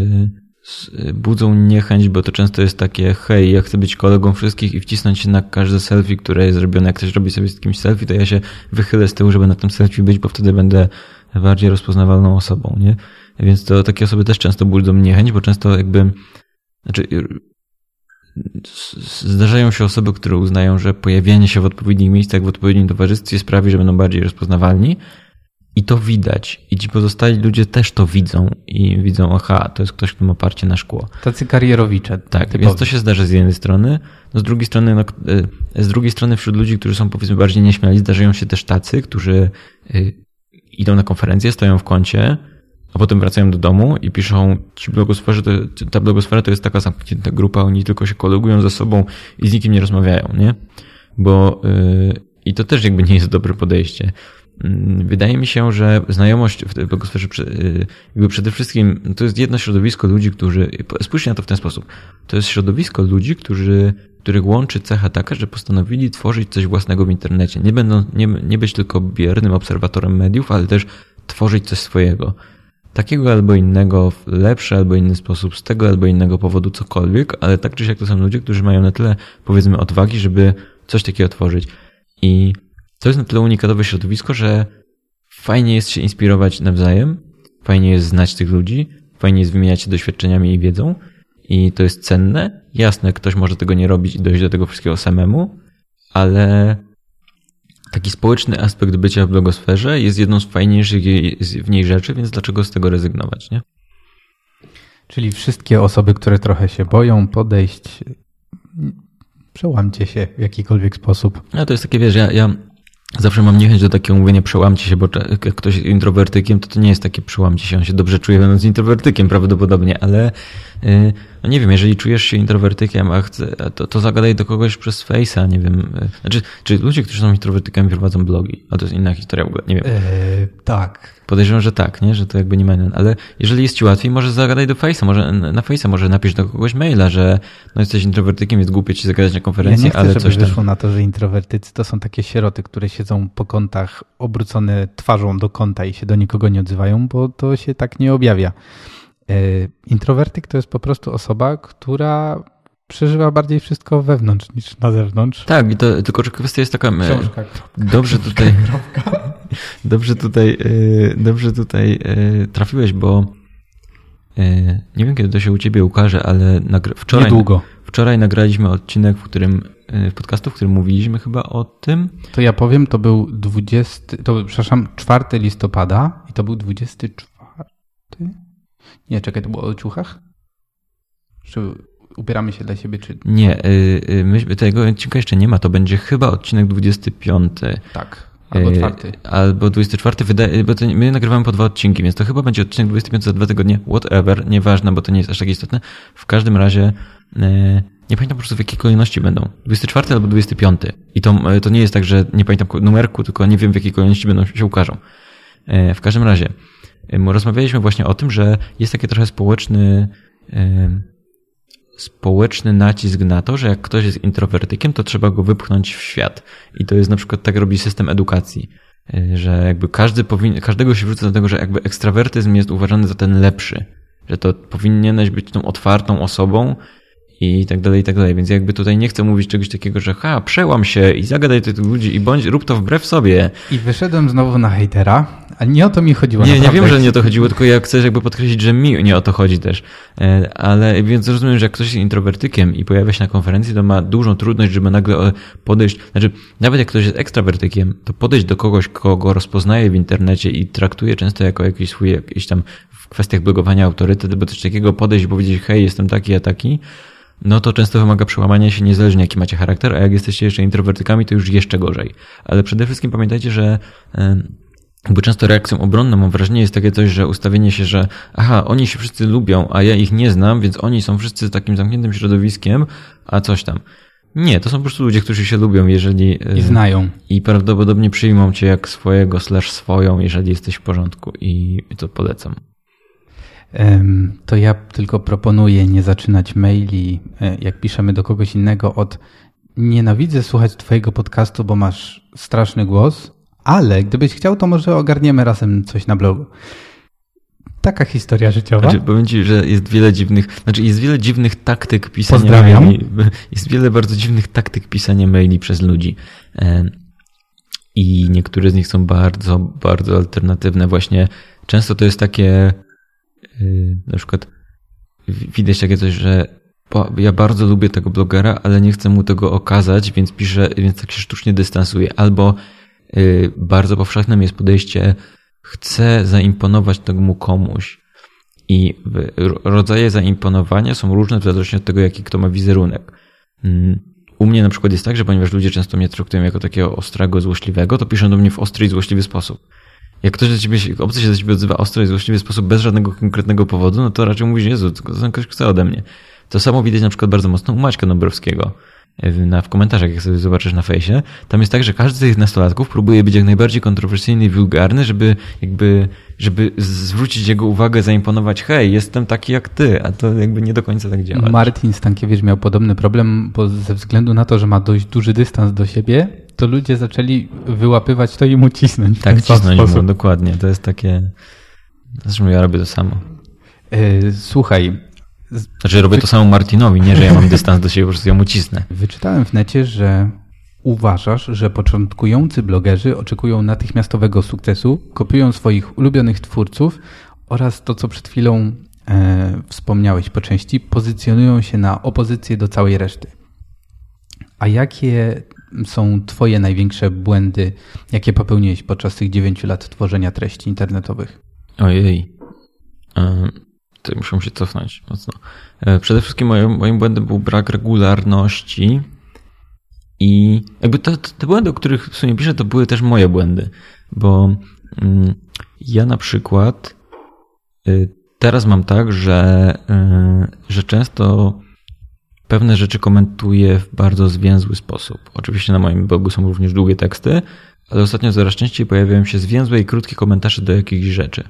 budzą niechęć, bo to często jest takie, hej, ja chcę być kolegą wszystkich i wcisnąć się na każde selfie, które jest zrobione. Jak ktoś robi sobie z kimś selfie, to ja się wychylę z tyłu, żeby na tym selfie być, bo wtedy będę bardziej rozpoznawalną osobą, nie? Więc to takie osoby też często budzą niechęć, bo często jakby, znaczy zdarzają się osoby, które uznają, że pojawianie się w odpowiednich miejscach, w odpowiednim towarzystwie sprawi, że będą bardziej rozpoznawalni. I to widać. I ci pozostali ludzie też to widzą i widzą, aha, to jest ktoś, kto ma parcie na szkło. Tacy karierowicze. Tak, typowi. więc to się zdarza z jednej strony. No z drugiej strony, no, y, z drugiej strony wśród ludzi, którzy są powiedzmy bardziej nieśmiali, zdarzają się też tacy, którzy y, idą na konferencję, stoją w kącie, a potem wracają do domu i piszą, ci blogosferzy, to, ta blogosfera to jest taka zamknięta grupa, oni tylko się kolegują ze sobą i z nikim nie rozmawiają, nie? Bo y, i to też jakby nie jest dobre podejście. Mm, Wydaje mi się, że znajomość w blogosferze y, jakby przede wszystkim to jest jedno środowisko ludzi, którzy, spójrzcie na to w ten sposób, to jest środowisko ludzi, którzy, których łączy cecha taka, że postanowili tworzyć coś własnego w internecie. Nie będą, nie, nie być tylko biernym obserwatorem mediów, ale też tworzyć coś swojego. Takiego albo innego, w lepszy albo inny sposób, z tego albo innego powodu, cokolwiek, ale tak czy siak to są ludzie, którzy mają na tyle, powiedzmy, odwagi, żeby coś takiego tworzyć. I to jest na tyle unikatowe środowisko, że fajnie jest się inspirować nawzajem, fajnie jest znać tych ludzi, fajnie jest wymieniać się doświadczeniami i wiedzą i to jest cenne. Jasne, ktoś może tego nie robić i dojść do tego wszystkiego samemu, ale taki społeczny aspekt bycia w blogosferze jest jedną z fajniejszych w niej rzeczy, więc dlaczego z tego rezygnować, nie? Czyli wszystkie osoby, które trochę się boją podejść, przełamcie się w jakikolwiek sposób. No to jest takie, wiesz, ja, ja zawsze mam niechęć do takiego mówienia przełamcie się, bo jak ktoś jest introwertykiem, to to nie jest takie przełamcie się, on się dobrze czuje będąc introwertykiem prawdopodobnie, ale no nie wiem, jeżeli czujesz się introwertykiem, a chce, to, to zagadaj do kogoś przez Face'a, nie wiem. e, Znaczy, czy ludzie, którzy są introwertykami prowadzą blogi? A to jest inna historia w ogóle, nie wiem. E, tak. Podejrzewam, że tak, nie? Że to jakby nie ma, ale jeżeli jest ci łatwiej, może zagadaj do Face'a, może na Face'a, może napisz do kogoś maila, że no jesteś introwertykiem, jest głupie ci zagadać na Ja konferencji, nie chcę, ale żeby coś tam. wyszło na to, że introwertycy to są takie sieroty, które siedzą po kątach obrócone twarzą do kąta i się do nikogo nie odzywają, bo to się tak nie objawia. E, Introwertyk to jest po prostu osoba, która przeżywa bardziej wszystko wewnątrz niż na zewnątrz. Tak, i to, tylko że kwestia jest taka, e, Książka. dobrze tutaj, <laughs> dobrze tutaj, e, dobrze tutaj trafiłeś, bo nie wiem, kiedy to się u ciebie ukaże, ale wczoraj, Niedługo. wczoraj nagraliśmy odcinek, w którym, w podcastu, w którym mówiliśmy chyba o tym, To ja powiem, to był 20, to przepraszam, 4 listopada i to był 24. Nie, czekaj, to było o ciuchach? Czy ubieramy się dla siebie, czy nie, e, my, tego odcinka jeszcze nie ma, to będzie chyba odcinek 25. tak? Albo E, czwarty. Albo 24, wydaje, bo to, my nagrywamy po dwa odcinki, więc to chyba będzie odcinek 25 za dwa tygodnie, whatever, nieważne, bo to nie jest aż tak istotne. W każdym razie e, nie pamiętam po prostu w jakiej kolejności będą. 24 albo 25. I to, e, to nie jest tak, że nie pamiętam numerku, tylko nie wiem w jakiej kolejności będą się ukażą. W każdym razie rozmawialiśmy właśnie o tym, że jest taki trochę społeczny e, społeczny nacisk na to, że jak ktoś jest introwertykiem, to trzeba go wypchnąć w świat. I to jest na przykład tak robi system edukacji, y, że jakby każdy powinien, każdego się wrzuca do tego, że jakby ekstrawertyzm jest uważany za ten lepszy, że to powinieneś być tą otwartą osobą i tak dalej, i tak dalej. Więc jakby tutaj nie chcę mówić czegoś takiego, że ha, przełam się i zagadaj tych ludzi i bądź, rób to wbrew sobie. I wyszedłem znowu na hejtera, a nie o to mi chodziło. Nie, nie wiem, że nie o to chodziło, tylko ja chcę jakby podkreślić, że mi nie o to chodzi też. E, Ale więc rozumiem, że jak ktoś jest introwertykiem i pojawia się na konferencji, to ma dużą trudność, żeby nagle e, podejść, znaczy nawet jak ktoś jest ekstrawertykiem, to podejść do kogoś, kogo rozpoznaje w internecie i traktuje często jako jakiś swój, jakiś tam w kwestiach blogowania autorytet, albo coś takiego, podejść i powiedzieć, hej, jestem taki, a taki, no to często wymaga przełamania się niezależnie jaki macie charakter, a jak jesteście jeszcze introwertykami, to już jeszcze gorzej. Ale przede wszystkim pamiętajcie, że jakby często reakcją obronną mam wrażenie jest takie coś, że ustawienie się, że aha, oni się wszyscy lubią, a ja ich nie znam, więc oni są wszyscy takim zamkniętym środowiskiem, a coś tam. Nie, to są po prostu ludzie, którzy się lubią, jeżeli... e, I znają. I prawdopodobnie przyjmą cię jak swojego slash swoją, jeżeli jesteś w porządku i to polecam. To ja tylko proponuję nie zaczynać maili, e, jak piszemy do kogoś innego od nienawidzę słuchać twojego podcastu, bo masz straszny głos, ale gdybyś chciał, to może ogarniemy razem coś na blogu. Taka historia życiowa. Znaczy, powiem ci, że jest wiele dziwnych, znaczy jest wiele dziwnych taktyk pisania Pozdrawiam. maili. <laughs> Jest wiele bardzo dziwnych taktyk pisania maili przez ludzi. I niektóre z nich są bardzo, bardzo alternatywne. Właśnie często to jest takie, na przykład widać takie coś, że ja bardzo lubię tego blogera, ale nie chcę mu tego okazać, więc piszę, więc tak się sztucznie dystansuję. Albo y, bardzo powszechnym jest podejście, chcę zaimponować temu komuś. I rodzaje zaimponowania są różne w zależności od tego, jaki kto ma wizerunek. Mm, U mnie na przykład jest tak, że ponieważ ludzie często mnie traktują jako takiego ostrego, złośliwego, to piszą do mnie w ostry i złośliwy sposób. Jak ktoś do ciebie, obcy się do ciebie odzywa ostro i złośliwy sposób bez żadnego konkretnego powodu, no to raczej mówisz, Jezu, tylko to ktoś chce ode mnie. To samo widać na przykład bardzo mocno u Maćka Dąbrowskiego. Na, w komentarzach, jak sobie zobaczysz na fejsie, tam jest tak, że każdy z tych nastolatków próbuje być jak najbardziej kontrowersyjny i wulgarny, żeby jakby, żeby zwrócić jego uwagę, zaimponować, hej, jestem taki jak ty, a to jakby nie do końca tak działa. Martin Stankiewicz miał podobny problem, bo ze względu na to, że ma dość duży dystans do siebie, to ludzie zaczęli wyłapywać to i mu cisnąć. tak, cisnąć mu, sposób. dokładnie. To jest takie... Zresztą ja robię to samo. E, Słuchaj, Znaczy robię to samo Martinowi, nie, że ja mam dystans do siebie, po prostu ja mu cisnę. Wyczytałem w necie, że uważasz, że początkujący blogerzy oczekują natychmiastowego sukcesu, kopiują swoich ulubionych twórców oraz to, co przed chwilą e, wspomniałeś po części, pozycjonują się na opozycję do całej reszty. A jakie są Twoje największe błędy, jakie popełniłeś podczas tych 9 lat tworzenia treści internetowych? Ojej. E, To muszę się cofnąć mocno. E, Przede wszystkim moim, moim błędem był brak regularności i jakby to, te błędy, o których w sumie piszę, to były też moje błędy, bo mm, ja na przykład y, teraz mam tak, że, yy, że często pewne rzeczy komentuję w bardzo zwięzły sposób. Oczywiście na moim blogu są również długie teksty, ale ostatnio coraz częściej pojawiają się zwięzłe i krótkie komentarze do jakichś rzeczy.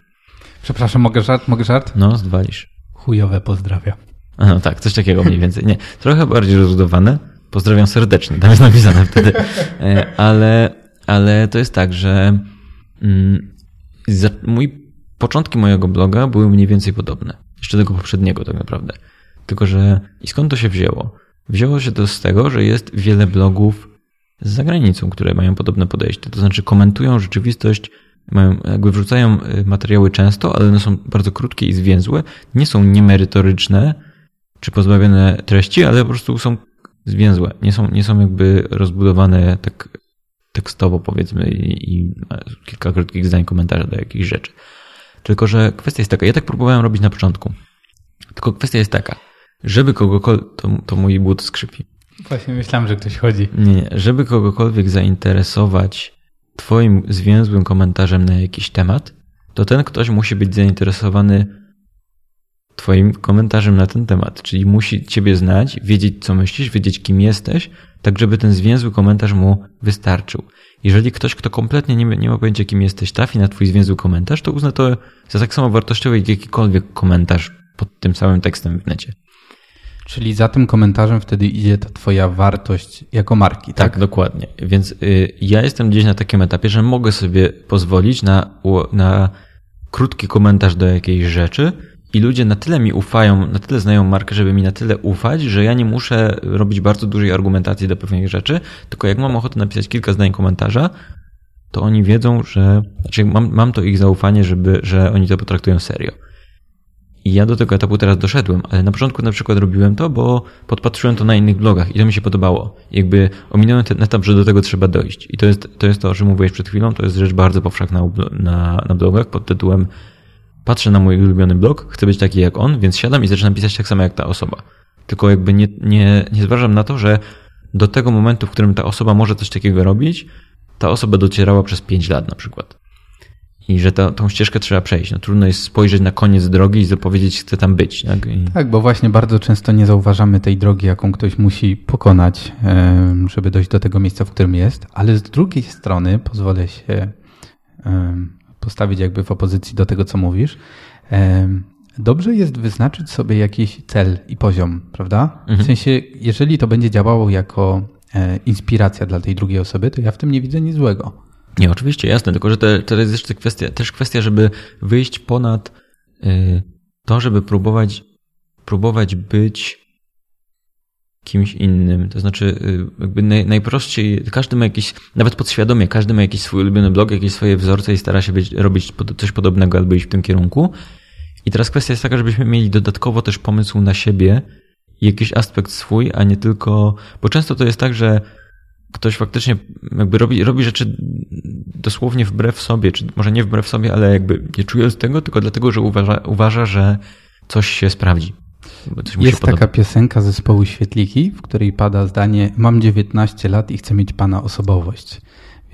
Przepraszam, mogę żart? Mogę żart? No, zwalisz. Chujowe pozdrawia. A, No tak, coś takiego mniej więcej. Nie, trochę bardziej rozbudowane. Pozdrawiam serdecznie, tam jest napisane wtedy. E, Ale, ale to jest tak, że mm, za, mój, początki mojego bloga były mniej więcej podobne. Jeszcze tego poprzedniego tak naprawdę. Tylko, że i skąd to się wzięło? Wzięło się to z tego, że jest wiele blogów z zagranicą, które mają podobne podejście. To znaczy komentują rzeczywistość, mają, jakby wrzucają y, materiały często, ale one są bardzo krótkie i zwięzłe. Nie są niemerytoryczne, czy pozbawione treści, ale po prostu są zwięzłe. Nie są, nie są jakby rozbudowane tak tekstowo powiedzmy i, i kilka krótkich zdań komentarza do jakichś rzeczy. Tylko, że kwestia jest taka, ja tak próbowałem robić na początku. Tylko kwestia jest taka, żeby kogokolwiek, to, to mój but skrzypi. Właśnie myślałem, że ktoś chodzi. Nie, nie, żeby kogokolwiek zainteresować twoim zwięzłym komentarzem na jakiś temat, to ten ktoś musi być zainteresowany twoim komentarzem na ten temat. Czyli musi ciebie znać, wiedzieć co myślisz, wiedzieć kim jesteś, tak żeby ten zwięzły komentarz mu wystarczył. Jeżeli ktoś, kto kompletnie nie, nie ma pojęcia kim jesteś, trafi na twój zwięzły komentarz, to uzna to za tak samo wartościowy jak jakikolwiek komentarz pod tym samym tekstem w necie. Czyli za tym komentarzem wtedy idzie ta twoja wartość jako marki, tak? Tak, dokładnie. Więc y, ja jestem gdzieś na takim etapie, że mogę sobie pozwolić na, na krótki komentarz do jakiejś rzeczy i ludzie na tyle mi ufają, na tyle znają markę, żeby mi na tyle ufać, że ja nie muszę robić bardzo dużej argumentacji do pewnych rzeczy, tylko jak mam ochotę napisać kilka zdań komentarza, to oni wiedzą, że, znaczy mam, mam to ich zaufanie, żeby, że oni to potraktują serio. I ja do tego etapu teraz doszedłem, ale na początku na przykład robiłem to, bo podpatrzyłem to na innych blogach i to mi się podobało. Jakby ominąłem ten etap, że do tego trzeba dojść. I to jest to, jest to o czym mówiłeś przed chwilą, to jest rzecz bardzo powszechna na, na blogach pod tytułem patrzę na mój ulubiony blog, chcę być taki jak on, więc siadam i zaczynam pisać tak samo jak ta osoba. Tylko jakby nie, nie, nie zważam na to, że do tego momentu, w którym ta osoba może coś takiego robić, ta osoba docierała przez 5 lat na przykład. I że ta, tą ścieżkę trzeba przejść. No, trudno jest spojrzeć na koniec drogi i zapowiedzieć, chcę tam być. Tak? I... Tak, bo właśnie bardzo często nie zauważamy tej drogi, jaką ktoś musi pokonać, żeby dojść do tego miejsca, w którym jest, ale z drugiej strony pozwolę się postawić jakby w opozycji do tego, co mówisz. Dobrze jest wyznaczyć sobie jakiś cel i poziom, prawda? W sensie, jeżeli to będzie działało jako e, inspiracja dla tej drugiej osoby, to ja w tym nie widzę nic złego. Nie, oczywiście, jasne, tylko że te, to jest jeszcze kwestia, też kwestia, żeby wyjść ponad y, to, żeby próbować, próbować być kimś innym. To znaczy, y, jakby naj, najprościej, każdy ma jakiś, nawet podświadomie, każdy ma jakiś swój ulubiony blog, jakieś swoje wzorce i stara się być, robić coś podobnego albo iść w tym kierunku. I teraz kwestia jest taka, żebyśmy mieli dodatkowo też pomysł na siebie jakiś aspekt swój, a nie tylko, bo często to jest tak, że ktoś faktycznie jakby robi, robi rzeczy dosłownie wbrew sobie, czy może nie wbrew sobie, ale jakby nie czując tego, tylko dlatego, że uważa, uważa że coś się sprawdzi. Coś Jest podoba. taka piosenka zespołu Świetliki, w której pada zdanie Mam 19 lat i chcę mieć pana osobowość.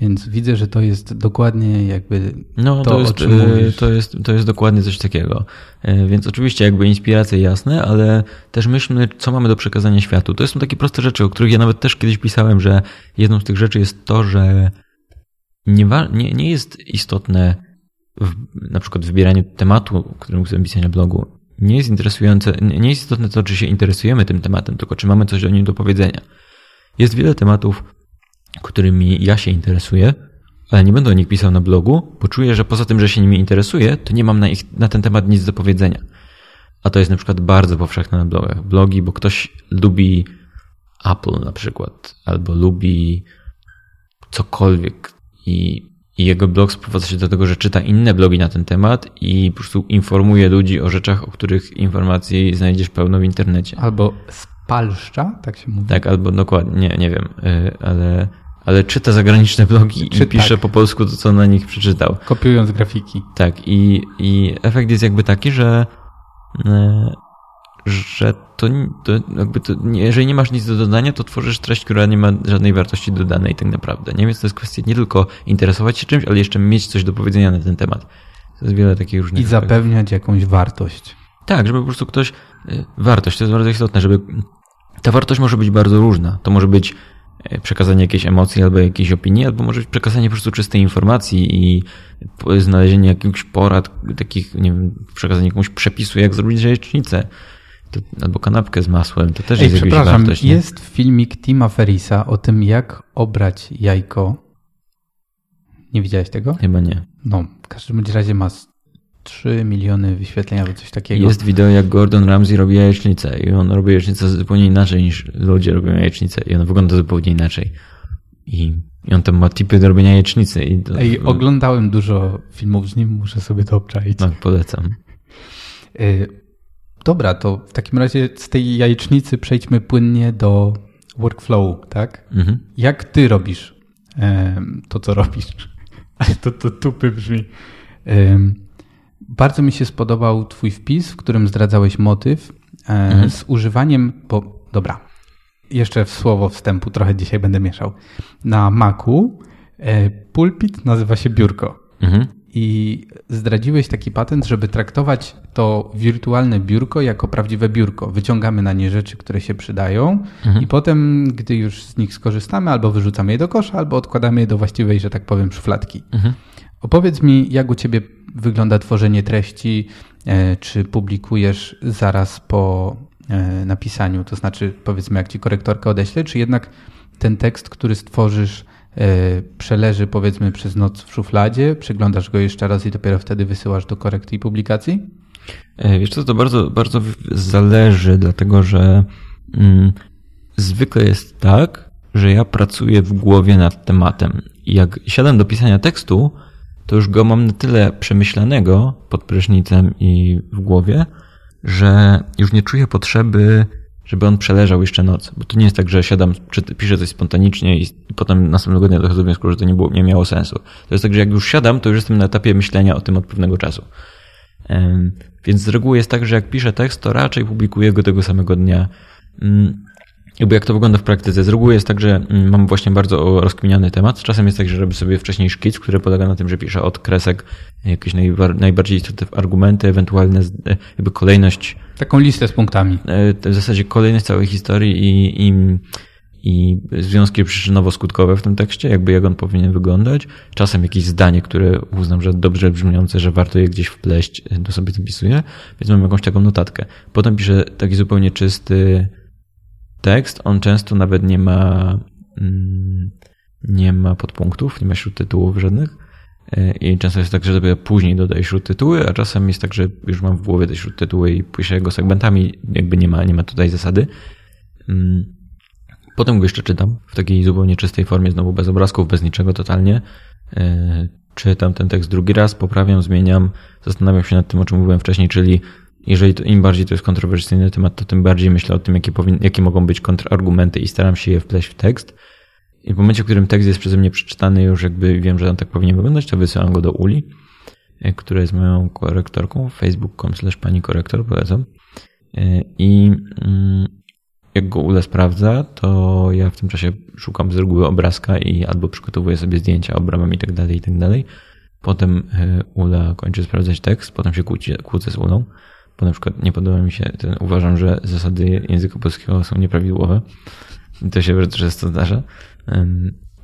Więc widzę, że to jest dokładnie jakby No, to, to, jest, o czym e, mówisz. to, jest, to jest dokładnie coś takiego. E, Więc oczywiście jakby inspiracje jasne, ale też myślmy, co mamy do przekazania światu. To są takie proste rzeczy, o których ja nawet też kiedyś pisałem, że jedną z tych rzeczy jest to, że nie, nie, nie jest istotne w, na przykład wybieranie tematu, którym chcemy pisać na blogu. Nie jest interesujące, nie jest istotne to, czy się interesujemy tym tematem, tylko czy mamy coś o nim do powiedzenia. Jest wiele tematów, którymi ja się interesuję, ale nie będę o nich pisał na blogu, bo czuję, że poza tym, że się nimi interesuję, to nie mam na, ich, na ten temat nic do powiedzenia. A to jest na przykład bardzo powszechne na blogach. Blogi, bo ktoś lubi Apple na przykład, albo lubi cokolwiek i, i jego blog sprowadza się do tego, że czyta inne blogi na ten temat i po prostu informuje ludzi o rzeczach, o których informacji znajdziesz pełno w internecie. albo spalszcza, tak się mówi. Tak, albo dokładnie, nie, nie wiem, y, ale, ale czyta zagraniczne blogi i Czy pisze tak. po polsku to, co na nich przeczytał. Kopiując grafiki. Tak, i, i efekt jest jakby taki, że, e, że to, to jakby to, jeżeli nie masz nic do dodania, to tworzysz treść, która nie ma żadnej wartości dodanej tak naprawdę. Nie? Więc to jest kwestia nie tylko interesować się czymś, ale jeszcze mieć coś do powiedzenia na ten temat. To jest wiele takich różnych... I zapewniać jakąś wartość. Tak, żeby po prostu ktoś... y, Wartość, to jest bardzo istotne, żeby... Ta wartość może być bardzo różna. To może być y, przekazanie jakiejś emocji albo jakiejś opinii, albo może być przekazanie po prostu czystej informacji i znalezienie jakichś porad, takich, nie wiem, przekazanie jakiegoś przepisu, jak zrobić jajecznicę. To, albo kanapkę z masłem, to też Ej, jest jakaś wartość. nie? jest filmik Tima Ferisa o tym, jak obrać jajko. Nie widziałeś tego? Chyba nie. No, w każdym razie ma 3 miliony wyświetleń albo coś takiego. Jest wideo, jak Gordon Ramsay robi jajecznicę i on robi jajecznicę zupełnie inaczej niż ludzie robią jajecznicę i ona wygląda zupełnie inaczej. I, i on tam ma tipy do robienia jajecznicy. I to, Ej, oglądałem dużo filmów z nim, muszę sobie to obczaić. No, polecam. Y, Dobra, to w takim razie z tej jajecznicy przejdźmy płynnie do workflow, tak? Mhm. Jak ty robisz to, co robisz? <laughs> Ale to, to tupy brzmi. Bardzo mi się spodobał twój wpis, w którym zdradzałeś motyw e, z używaniem, bo dobra, jeszcze w słowo wstępu trochę dzisiaj będę mieszał. Na Macu e, pulpit nazywa się biurko. Mhm. I zdradziłeś taki patent, żeby traktować to wirtualne biurko jako prawdziwe biurko. Wyciągamy na nie rzeczy, które się przydają i potem, gdy już z nich skorzystamy, albo wyrzucamy je do kosza, albo odkładamy je do właściwej, że tak powiem, szufladki. Opowiedz mi, jak u ciebie wygląda tworzenie treści, e, czy publikujesz zaraz po e, napisaniu, to znaczy powiedzmy, jak ci korektorka odeśle, czy jednak ten tekst, który stworzysz, e, przeleży powiedzmy przez noc w szufladzie, przeglądasz go jeszcze raz i dopiero wtedy wysyłasz do korekty i publikacji? Wiesz co, to bardzo, bardzo zależy, dlatego że mm, zwykle jest tak, że ja pracuję w głowie nad tematem. Jak siadam do pisania tekstu, to już go mam na tyle przemyślanego pod prysznicem i w głowie, że już nie czuję potrzeby, żeby on przeleżał jeszcze noc. Bo to nie jest tak, że siadam, piszę coś spontanicznie i potem następnego dnia dochodzę do wniosku, że to nie, było, nie miało sensu. To jest tak, że jak już siadam, to już jestem na etapie myślenia o tym od pewnego czasu. Więc z reguły jest tak, że jak piszę tekst, to raczej publikuję go tego samego dnia. Jakby jak to wygląda w praktyce? Z reguły jest tak, że mm, mam właśnie bardzo rozkminiany temat. Czasem jest tak, że robię sobie wcześniej szkic, który polega na tym, że piszę od kresek jakieś najbar- najbardziej istotne argumenty, ewentualne e, jakby kolejność Taką listę z punktami. e, w zasadzie kolejność całej historii i, i, i związki przyczynowo-skutkowe w tym tekście, jakby jak on powinien wyglądać. Czasem jakieś zdanie, które uznam, że dobrze brzmiące, że warto je gdzieś wpleść, e, to sobie zapisuję, więc mam jakąś taką notatkę. Potem piszę taki zupełnie czysty tekst, on często nawet nie ma mm, nie ma podpunktów, nie ma śródtytułów żadnych. E, I często jest tak, że dopiero później dodaję śródtytuły, a czasem jest tak, że już mam w głowie te śródtytuły i piszę go segmentami, jakby nie ma, nie ma tutaj zasady. Mm. Potem go jeszcze czytam w takiej zupełnie czystej formie, znowu bez obrazków, bez niczego totalnie. E, Czytam ten tekst drugi raz, poprawiam, zmieniam, zastanawiam się nad tym, o czym mówiłem wcześniej, czyli jeżeli to, im bardziej to jest kontrowersyjny temat, to tym bardziej myślę o tym, jakie, powin, jakie mogą być kontrargumenty i staram się je wpleść w tekst. I w momencie, w którym tekst jest przeze mnie przeczytany, już jakby wiem, że on tak powinien wyglądać, to wysyłam go do Uli, e, która jest moją korektorką, facebook.com slash pani korektor, polecam. E, I mm, jak go Ula sprawdza, to ja w tym czasie szukam z reguły obrazka i albo przygotowuję sobie zdjęcia obramem i tak dalej, i tak dalej. Potem e, Ula kończy sprawdzać tekst, potem się kłóci, kłócę z Ulą, bo na przykład nie podoba mi się, ten, uważam, że zasady języka polskiego są nieprawidłowe. I to się bardzo często zdarza.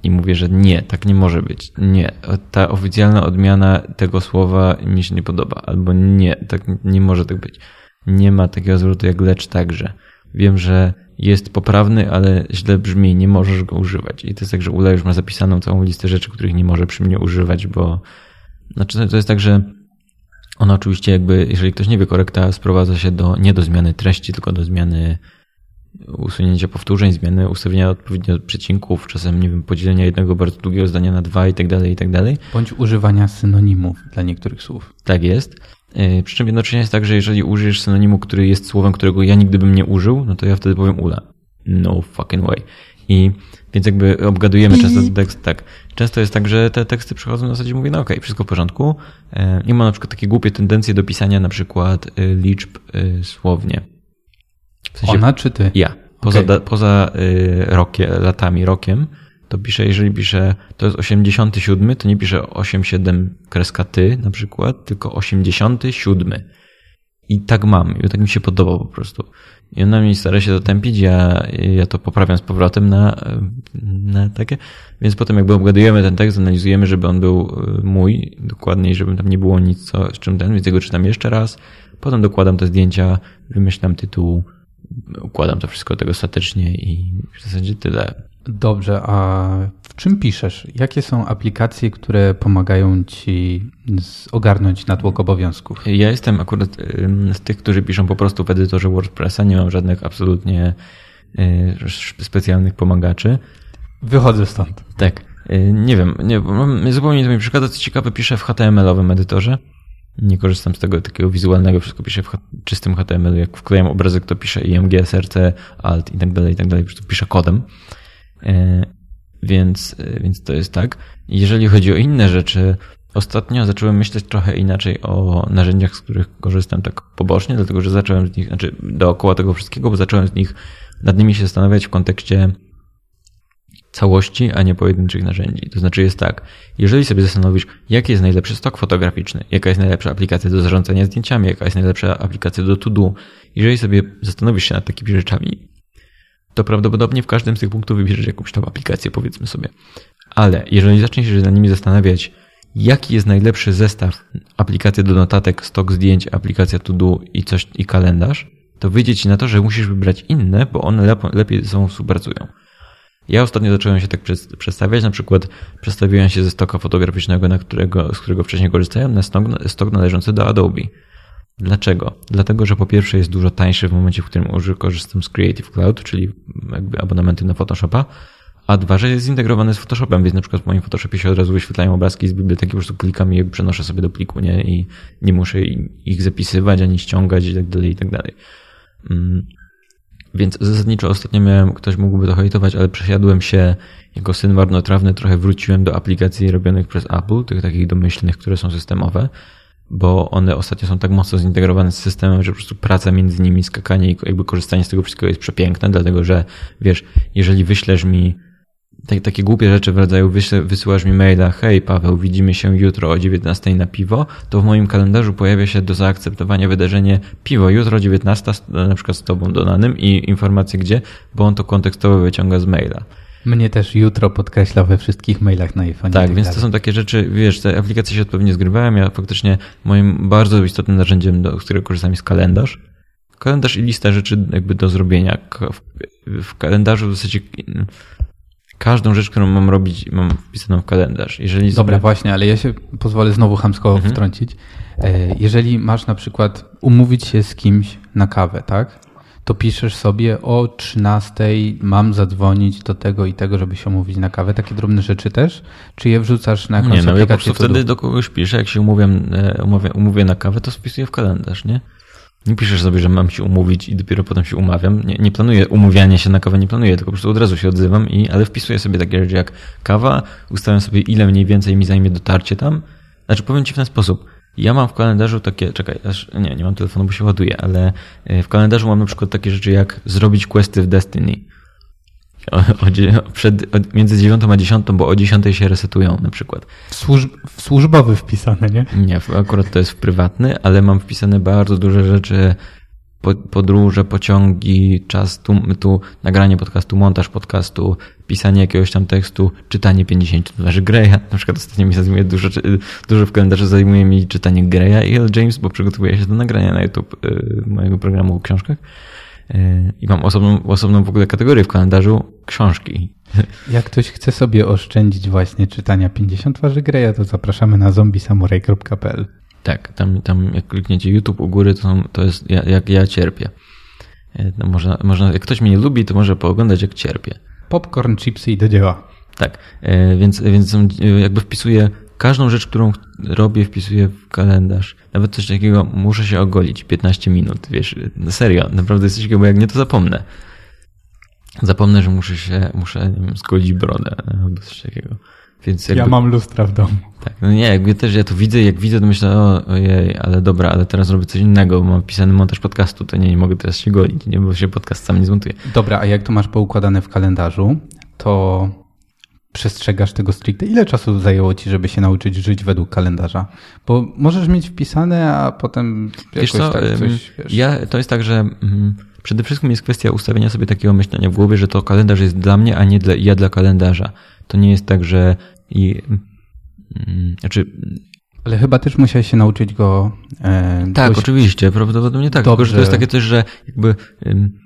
I mówię, że nie, tak nie może być. Nie, ta oficjalna odmiana tego słowa mi się nie podoba. Albo nie, tak nie może tak być. Nie ma takiego zwrotu jak lecz także. Wiem, że jest poprawny, ale źle brzmi, nie możesz go używać. I to jest tak, że Ula już ma zapisaną całą listę rzeczy, których nie może przy mnie używać, bo znaczy to jest tak, że ona oczywiście jakby, jeżeli ktoś nie wie, korekta sprowadza się do, nie do zmiany treści, tylko do zmiany usunięcia powtórzeń, zmiany ustawienia odpowiednio przecinków, czasem, nie wiem, podzielenia jednego bardzo długiego zdania na dwa i tak dalej, i tak dalej. Bądź używania synonimów dla niektórych słów. Tak jest. Yy, Przy czym jednocześnie jest tak, że jeżeli użyjesz synonimu, który jest słowem, którego ja nigdy bym nie użył, no to ja wtedy powiem ula. No fucking way. I więc jakby obgadujemy często tekst, tak. Często jest tak, że te teksty przychodzą na zasadzie mówię, no okej, wszystko w porządku. Yy, I mam na przykład takie głupie tendencje do pisania na przykład yy, liczb yy, słownie. W sensie Ona czy ty? ja. Poza, Okej. da, poza y, rokie, latami, rokiem, to to piszę, jeżeli piszę, to jest 87, to nie piszę 87 kreska ty na przykład, tylko 87. I tak mam, i tak mi się podoba po prostu. I ona mi stara się to tępić, ja, ja to poprawiam z powrotem na, na takie. Więc potem jakby obgadujemy ten tekst, analizujemy, żeby on był y, mój dokładniej, żeby tam nie było nic, co, z czym ten, więc jego czytam jeszcze raz. Potem dokładam te zdjęcia, wymyślam tytuł, układam to wszystko tego statycznie i w zasadzie tyle. Dobrze, a w czym piszesz? Jakie są aplikacje, które pomagają ci ogarnąć natłok obowiązków? Ja jestem akurat z tych, którzy piszą po prostu w edytorze WordPressa. Nie mam żadnych absolutnie y, specjalnych pomagaczy. Wychodzę stąd. Tak. Y, nie wiem, nie, zupełnie to mi przeszkadza. Co ciekawe, piszę w HTML-owym edytorze. Nie korzystam z tego takiego wizualnego, wszystko piszę w czystym HTML. Jak wklejam obrazek, to piszę IMG, SRC, Alt i tak dalej, i tak dalej. Piszę kodem. E, więc, e, więc to jest tak. Jeżeli chodzi o inne rzeczy, ostatnio zacząłem myśleć trochę inaczej o narzędziach, z których korzystam tak pobocznie, dlatego że zacząłem z nich, znaczy dookoła tego wszystkiego, bo zacząłem z nich, nad nimi się zastanawiać w kontekście całości, a nie pojedynczych narzędzi. To znaczy jest tak, jeżeli sobie zastanowisz, jaki jest najlepszy stok fotograficzny, jaka jest najlepsza aplikacja do zarządzania zdjęciami, jaka jest najlepsza aplikacja do to-do, jeżeli sobie zastanowisz się nad takimi rzeczami, to prawdopodobnie w każdym z tych punktów wybierzesz jakąś tam aplikację, powiedzmy sobie. Ale jeżeli zaczniesz się za nimi zastanawiać, jaki jest najlepszy zestaw aplikacja do notatek, stok zdjęć, aplikacja to do i coś i kalendarz, to wyjdzie ci na to, że musisz wybrać inne, bo one lepiej ze sobą współpracują. Ja ostatnio zacząłem się tak przestawiać, na przykład przestawiłem się ze stoka fotograficznego, na którego, z którego wcześniej korzystałem, na stok, stok należący do Adobe. Dlaczego? Dlatego, że po pierwsze jest dużo tańszy w momencie, w którym korzystam z Creative Cloud, czyli jakby abonamenty na Photoshopa, a dwa, że jest zintegrowany z Photoshopem, więc na przykład w moim Photoshopie się od razu wyświetlają obrazki z biblioteki, po prostu klikam i przenoszę sobie do pliku, nie? I nie muszę ich zapisywać, ani ściągać i tak dalej, i tak dalej. Mm. Więc zasadniczo ostatnio miałem, ktoś mógłby to hejtować, ale przesiadłem się jako syn marnotrawny, trochę wróciłem do aplikacji robionych przez Apple, tych takich domyślnych, które są systemowe bo one ostatnio są tak mocno zintegrowane z systemem, że po prostu praca między nimi, skakanie i jakby korzystanie z tego wszystkiego jest przepiękne, dlatego że wiesz, jeżeli wyślesz mi tak, takie głupie rzeczy w rodzaju wysyłasz mi maila, hej Paweł, widzimy się jutro o 19 na piwo, to w moim kalendarzu pojawia się do zaakceptowania wydarzenie piwo jutro 19 na przykład z tobą donanym i informacje gdzie, bo on to kontekstowo wyciąga z maila. Mnie też jutro podkreśla we wszystkich mailach na iPhone. Tak, więc to są takie rzeczy, wiesz, te aplikacje się odpowiednio zgrywałem. Ja faktycznie moim bardzo istotnym narzędziem, do, z którego korzystam jest kalendarz. Kalendarz i lista rzeczy jakby do zrobienia. W, w kalendarzu w zasadzie każdą rzecz, którą mam robić, mam wpisaną w kalendarz. Jeżeli Dobra, sobie... właśnie, ale ja się pozwolę znowu chamsko mhm. wtrącić. E, jeżeli masz na przykład umówić się z kimś na kawę, tak? To piszesz sobie o 13 mam zadzwonić do tego i tego, żeby się umówić na kawę. Takie drobne rzeczy też? Czy je wrzucasz na jakąś Nie, no ja po prostu wtedy do kogoś piszę, jak się umówię, umówię, umówię na kawę, to spisuję w kalendarz, nie? Nie piszesz sobie, że mam się umówić i dopiero potem się umawiam. Nie, nie planuję umówiania się na kawę, nie planuję, tylko po prostu od razu się odzywam, i, ale wpisuję sobie takie rzeczy jak kawa, ustawiam sobie ile mniej więcej mi zajmie dotarcie tam. Znaczy powiem Ci w ten sposób. Ja mam w kalendarzu takie, czekaj, aż, nie, nie mam telefonu, bo się ładuje, ale e, w kalendarzu mam na przykład takie rzeczy jak zrobić questy w Destiny. O, o, przed, o, między 9 a 10, bo o 10 się resetują na przykład. W, służb, w służbowy wpisane, nie? Nie, akurat to jest w prywatny, ale mam wpisane bardzo duże rzeczy podróże, pociągi, czas tu, tu, nagranie podcastu, montaż podcastu, pisanie jakiegoś tam tekstu, czytanie 50 twarzy Greya. <laughs> Na przykład ostatnio mi zajmuje dużo, dużo w kalendarzu zajmuje mi czytanie Greya i L. James, bo przygotowuję się do nagrania na YouTube y, mojego programu o książkach. Y, I mam osobną, osobną w ogóle kategorię w kalendarzu książki. <laughs> Jak ktoś chce sobie oszczędzić właśnie czytania 50 twarzy Greya, to zapraszamy na zombisamurai.pl. Tak, tam, tam jak klikniecie YouTube u góry, to, to jest jak ja cierpię. E, no można, można, jak ktoś mnie nie lubi, to może pooglądać jak cierpię. Popcorn, chipsy i do dzieła. Tak, e, więc, więc jakby wpisuję każdą rzecz, którą robię, wpisuję w kalendarz. Nawet coś takiego, muszę się ogolić 15 minut, wiesz, serio, naprawdę jest coś takiego, bo jak nie, to zapomnę. Zapomnę, że muszę się, muszę nie wiem, zgolić brodę albo coś takiego. Więc jakby, ja mam lustra w domu. Tak, no nie, jakby też ja to widzę, jak widzę, to myślę, o, ojej, ale dobra, ale teraz robię coś innego, bo mam pisany montaż podcastu, to nie, nie mogę teraz się golić, nie, bo się podcast sam nie zmontuje. Dobra, a jak to masz poukładane w kalendarzu, to przestrzegasz tego stricte? Ile czasu zajęło ci, żeby się nauczyć żyć według kalendarza? Bo możesz mieć wpisane, a potem jakoś co, tak coś, wiesz... ja, to jest tak, że mm, przede wszystkim jest kwestia ustawienia sobie takiego myślenia w głowie, że to kalendarz jest dla mnie, a nie dla, ja dla kalendarza. To nie jest tak, że i, mm, znaczy, Ale chyba też musiałeś się nauczyć go e, tak, dość- oczywiście, prawdopodobnie tak, Dobrze. tylko że to jest takie coś, że jakby ym,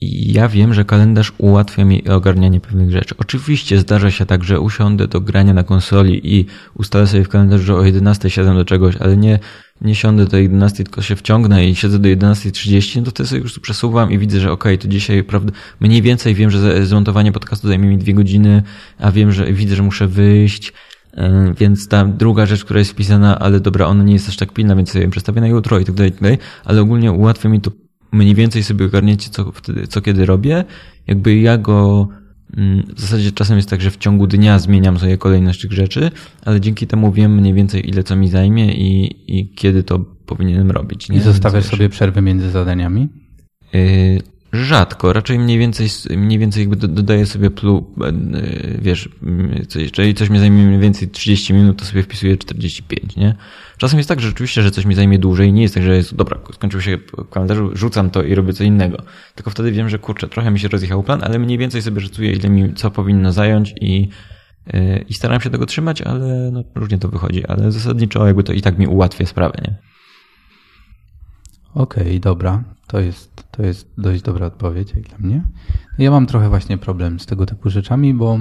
ja wiem, że kalendarz ułatwia mi ogarnianie pewnych rzeczy. Oczywiście zdarza się tak, że usiądę do grania na konsoli i ustalę sobie w kalendarzu, że o 11 siadam do czegoś, ale nie, nie siądę do 11, tylko się wciągnę i siedzę do 11.30, no to wtedy sobie już przesuwam i widzę, że okej, to dzisiaj prawda, mniej więcej wiem, że zmontowanie podcastu zajmie mi dwie godziny, a wiem, że widzę, że muszę wyjść, Yy, Więc ta druga rzecz, która jest wpisana, ale dobra, ona nie jest aż tak pilna, więc sobie ją przestawię na jutro i tak dalej, i tak dalej, ale ogólnie ułatwia mi to mniej więcej sobie ogarniecie, co, wtedy, co kiedy robię. Jakby ja go mm, w zasadzie czasem jest tak, że w ciągu dnia zmieniam sobie kolejność tych rzeczy, ale dzięki temu wiem mniej więcej ile co mi zajmie i, i kiedy to powinienem robić. Nie? I zostawiasz sobie przerwy między zadaniami? Yy, rzadko, raczej mniej więcej, mniej więcej jakby do- dodaję sobie plu, yy, wiesz, yy, coś, jeżeli coś mi zajmie mniej więcej 30 minut, to sobie wpisuję 45, nie? Czasem jest tak, że rzeczywiście, że coś mi zajmie dłużej, nie jest tak, że jest, dobra, skończył się kalendarzu, rzucam to i robię co innego. Tylko wtedy wiem, że kurczę, trochę mi się rozjechał plan, ale mniej więcej sobie szacuję, ile mi co powinno zająć i, yy, i staram się tego trzymać, ale no, różnie to wychodzi, ale zasadniczo jakby to i tak mi ułatwia sprawę, nie? Okej, dobra. To jest, to jest dość dobra odpowiedź jak dla mnie. Ja mam trochę właśnie problem z tego typu rzeczami, bo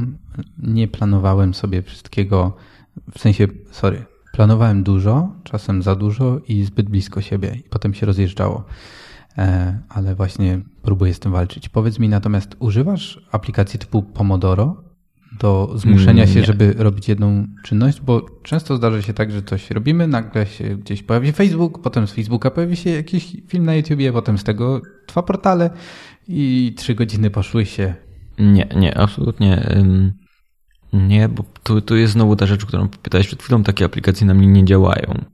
nie planowałem sobie wszystkiego, w sensie, sorry, planowałem dużo, czasem za dużo i zbyt blisko siebie i potem się rozjeżdżało. E, ale właśnie próbuję z tym walczyć. Powiedz mi natomiast, używasz aplikacji typu Pomodoro do zmuszenia Mm, się, nie. żeby robić jedną czynność? Bo często zdarza się tak, że coś robimy, nagle się gdzieś pojawi Facebook, potem z Facebooka pojawi się jakiś film na YouTubie, potem z tego dwa portale i trzy godziny poszły się. Nie, nie, absolutnie nie, bo tu, tu jest znowu ta rzecz, którą pytałeś przed chwilą, takie aplikacje na mnie nie działają.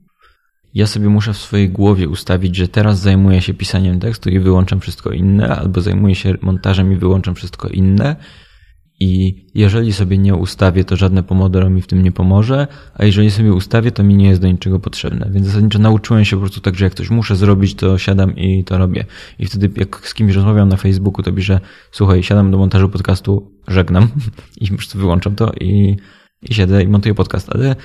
Ja sobie muszę w swojej głowie ustawić, że teraz zajmuję się pisaniem tekstu i wyłączam wszystko inne, albo zajmuję się montażem i wyłączam wszystko inne. I jeżeli sobie nie ustawię, to żadne Pomodoro mi w tym nie pomoże, a jeżeli sobie ustawię, to mi nie jest do niczego potrzebne. Więc zasadniczo nauczyłem się po prostu tak, że jak coś muszę zrobić, to siadam i to robię. I wtedy jak z kimś rozmawiam na Facebooku, to piszę, słuchaj, siadam do montażu podcastu, żegnam <laughs> i po prostu wyłączam to i, i siedzę i montuję podcast. Ale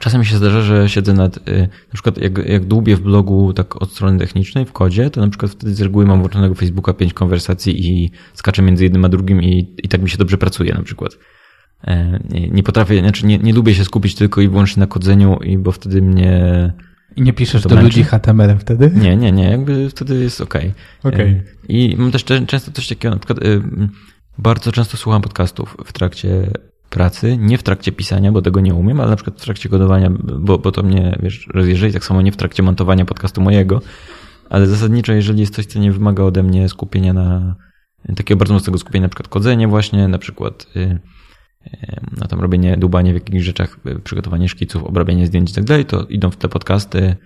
Czasem mi się zdarza, że siedzę nad, y, na przykład jak, jak dłubię w blogu tak od strony technicznej w kodzie, to na przykład wtedy z reguły mam włączonego Facebooka pięć konwersacji i skaczę między jednym a drugim i, i tak mi się dobrze pracuje na przykład. E, Nie, nie potrafię, znaczy nie, nie lubię się skupić tylko i wyłącznie na kodzeniu, i bo wtedy mnie... I nie piszesz do ludzi HTML-em wtedy? Nie, nie, nie, jakby wtedy jest okej. Okej. E, I mam też często coś takiego, na przykład y, bardzo często słucham podcastów w trakcie pracy, nie w trakcie pisania, bo tego nie umiem, ale na przykład w trakcie kodowania, bo, bo to mnie, wiesz, rozjeżdża tak samo nie w trakcie montowania podcastu mojego, ale zasadniczo, jeżeli jest coś, co nie wymaga ode mnie skupienia na, takiego bardzo mocnego skupienia, na przykład kodzenie właśnie, na przykład y, y, no tam robienie, dłubanie w jakichś rzeczach, y, przygotowanie szkiców, obrabianie zdjęć i tak dalej, to idą w te podcasty